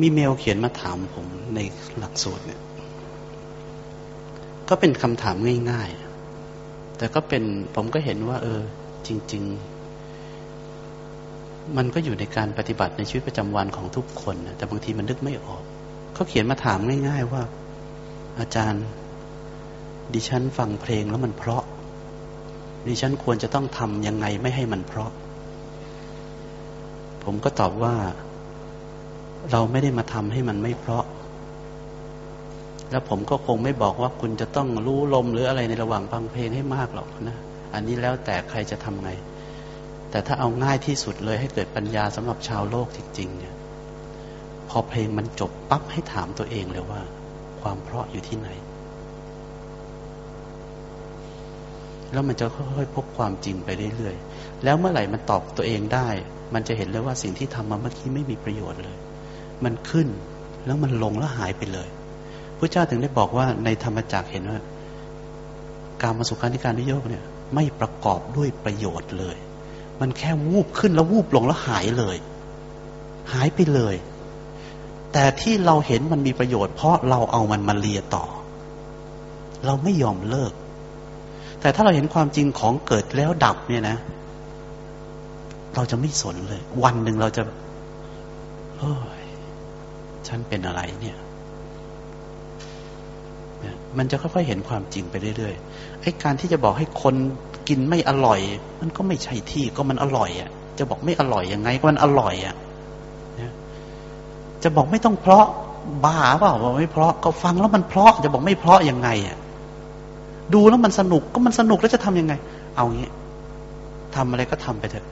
มีเมลเขียนมาถามผมในหลักสูตรเนี่ย ก็เป็นคำถามง่าย ๆ แต่ก็เป็นผมก็เห็นว่า เออ จริง ๆ มันก็อยู่ในการปฏิบัติในชีวิตประจำวันของทุกคนนะแต่บางทีมันนึกไม่ออก เขาเขียนมาถามง่าย ๆ ว่า อาจารย์ ดิฉันฟังเพลงแล้วมันเพราะ ดิฉันควรจะต้องทำยังไงไม่ให้มันเพราะ ผมก็ตอบว่า เราไม่ได้มาทำให้มันไม่เพราะ แล้วผมก็คงไม่บอกว่าคุณจะต้องรู้ลมหรืออะไรในระหว่างฟังเพลงให้มากหรอกนะ อันนี้แล้วแต่ใครจะทำไง แต่ถ้าเอาง่ายที่สุดเลยให้เกิดปัญญาสำหรับชาวโลกจริง ๆ เนี่ย พอเพลงมันจบปั๊บให้ถามตัวเองเลยว่า ความเพราะอยู่ที่ไหน แล้วมันจะค่อยๆพบความจริงไปเรื่อยๆ แล้วเมื่อไหร่มันตอบตัวเองได้ มันจะเห็นเลยว่าสิ่งที่ทำมาเมื่อกี้ไม่มีประโยชน์เลย มันขึ้นแล้วมันลงแล้วหายไปเลยพระเจ้าถึงได้บอกว่าในธรรมจักเห็นว่า การมาสุขานิการนิโยกเนี่ย ไม่ประกอบด้วยประโยชน์เลย มันแค่วูบขึ้นแล้ววูบลงแล้วหายเลย หายไปเลย แต่ที่เราเห็นมันมีประโยชน์ เพราะเราเอามันมาเลียต่อ เราไม่ยอมเลิก แต่ถ้าเราเห็นความจริงของเกิดแล้วดับเนี่ยนะ เราจะไม่สนเลย วันหนึ่งเราจะเอ้ยฉันเป็นอะไรเนี่ยมันจะค่อยๆเห็นความจริงไปเรื่อยๆไอ้การที่จะบอกให้คนกินไม่อร่อย มันก็ไม่ใช่ที่ก็มันอร่อยอะ จะบอกไม่อร่อยยังไงก็มันอร่อยอะจะบอกไม่ต้องเพราะบ้าเปล่าบอกไม่เพราะก็ฟังแล้วมันเพราะ จะบอกไม่เพราะยังไงอะ ดูแล้วมันสนุกก็มันสนุกแล้วจะทํำยังไง เอางี้ทำอะไรก็ทำไปเถอะ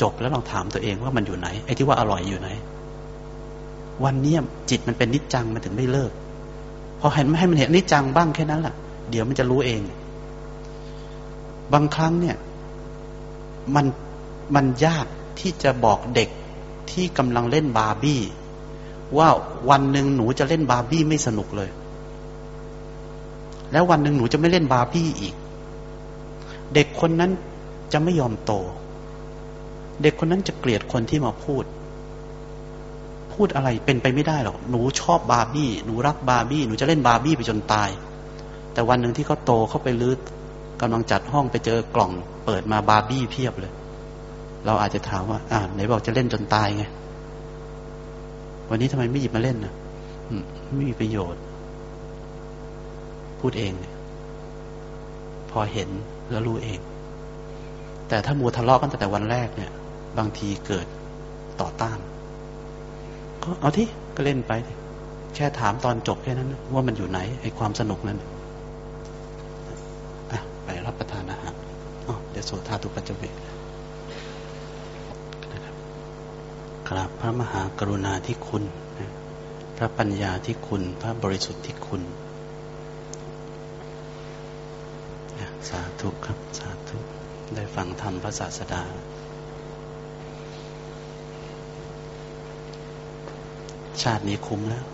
จบแล้วลองถามตัวเองว่ามันอยู่ไหน ไอ้ที่ว่าอร่อยอยู่ไหน วันนี้จิตมันเป็นนิจจังมันถึงไม่เลิกพอเห็นไม่ให้มันเห็นนิจจังบ้างแค่นั้นแหละเดี๋ยวมันจะรู้เอง บางครั้งเนี่ย มันมันยากที่จะบอกเด็กที่กำลังเล่นบาร์บี้ ว่าวันหนึ่งหนูจะเล่นบาร์บี้ไม่สนุกเลย แล้ววันหนึ่งหนูจะไม่เล่นบาร์บี้อีก เด็กคนนั้นจะไม่ยอมโต เด็กคนนั้นจะเกลียดคนที่มาพูด พูดอะไรเป็นไปไม่ได้หรอก หนูชอบบาร์บี้ หนูรักบาร์บี้ หนูจะเล่นบาร์บี้ไปจนตาย แต่วันหนึ่งที่เขาโตเขาไปรื้อกำลังจัดห้องไปเจอกล่อง เปิดมาบาร์บี้เพียบเลย เราอาจจะถามว่า อ่าไหนบอกจะเล่นจนตายไง วันนี้ทำไมไม่หยิบมาเล่นนะไม่มีประโยชน์ พูดเอง พอเห็นแล้วรู้เอง แต่ถ้ามัวทะเลาะกันแต่วันแรกเนี่ย บางทีเกิดต่อต้าน ก็เอาที่ก็เล่นไป แค่ถามตอนจบแค่นั้น ว่ามันอยู่ไหนไอความสนุกนั้นอะไปรับประทานอาหารอ๋อเดี๋ยวโสธาตุปัจเจเวกกราบพระมหากรุณาที่คุณ พระปัญญาที่คุณ พระบริสุทธิ์ที่คุณ สาธุครับ สาธุ ได้ฟังธรรมพระศาสดา ชาตินี้คุ้มแล้ว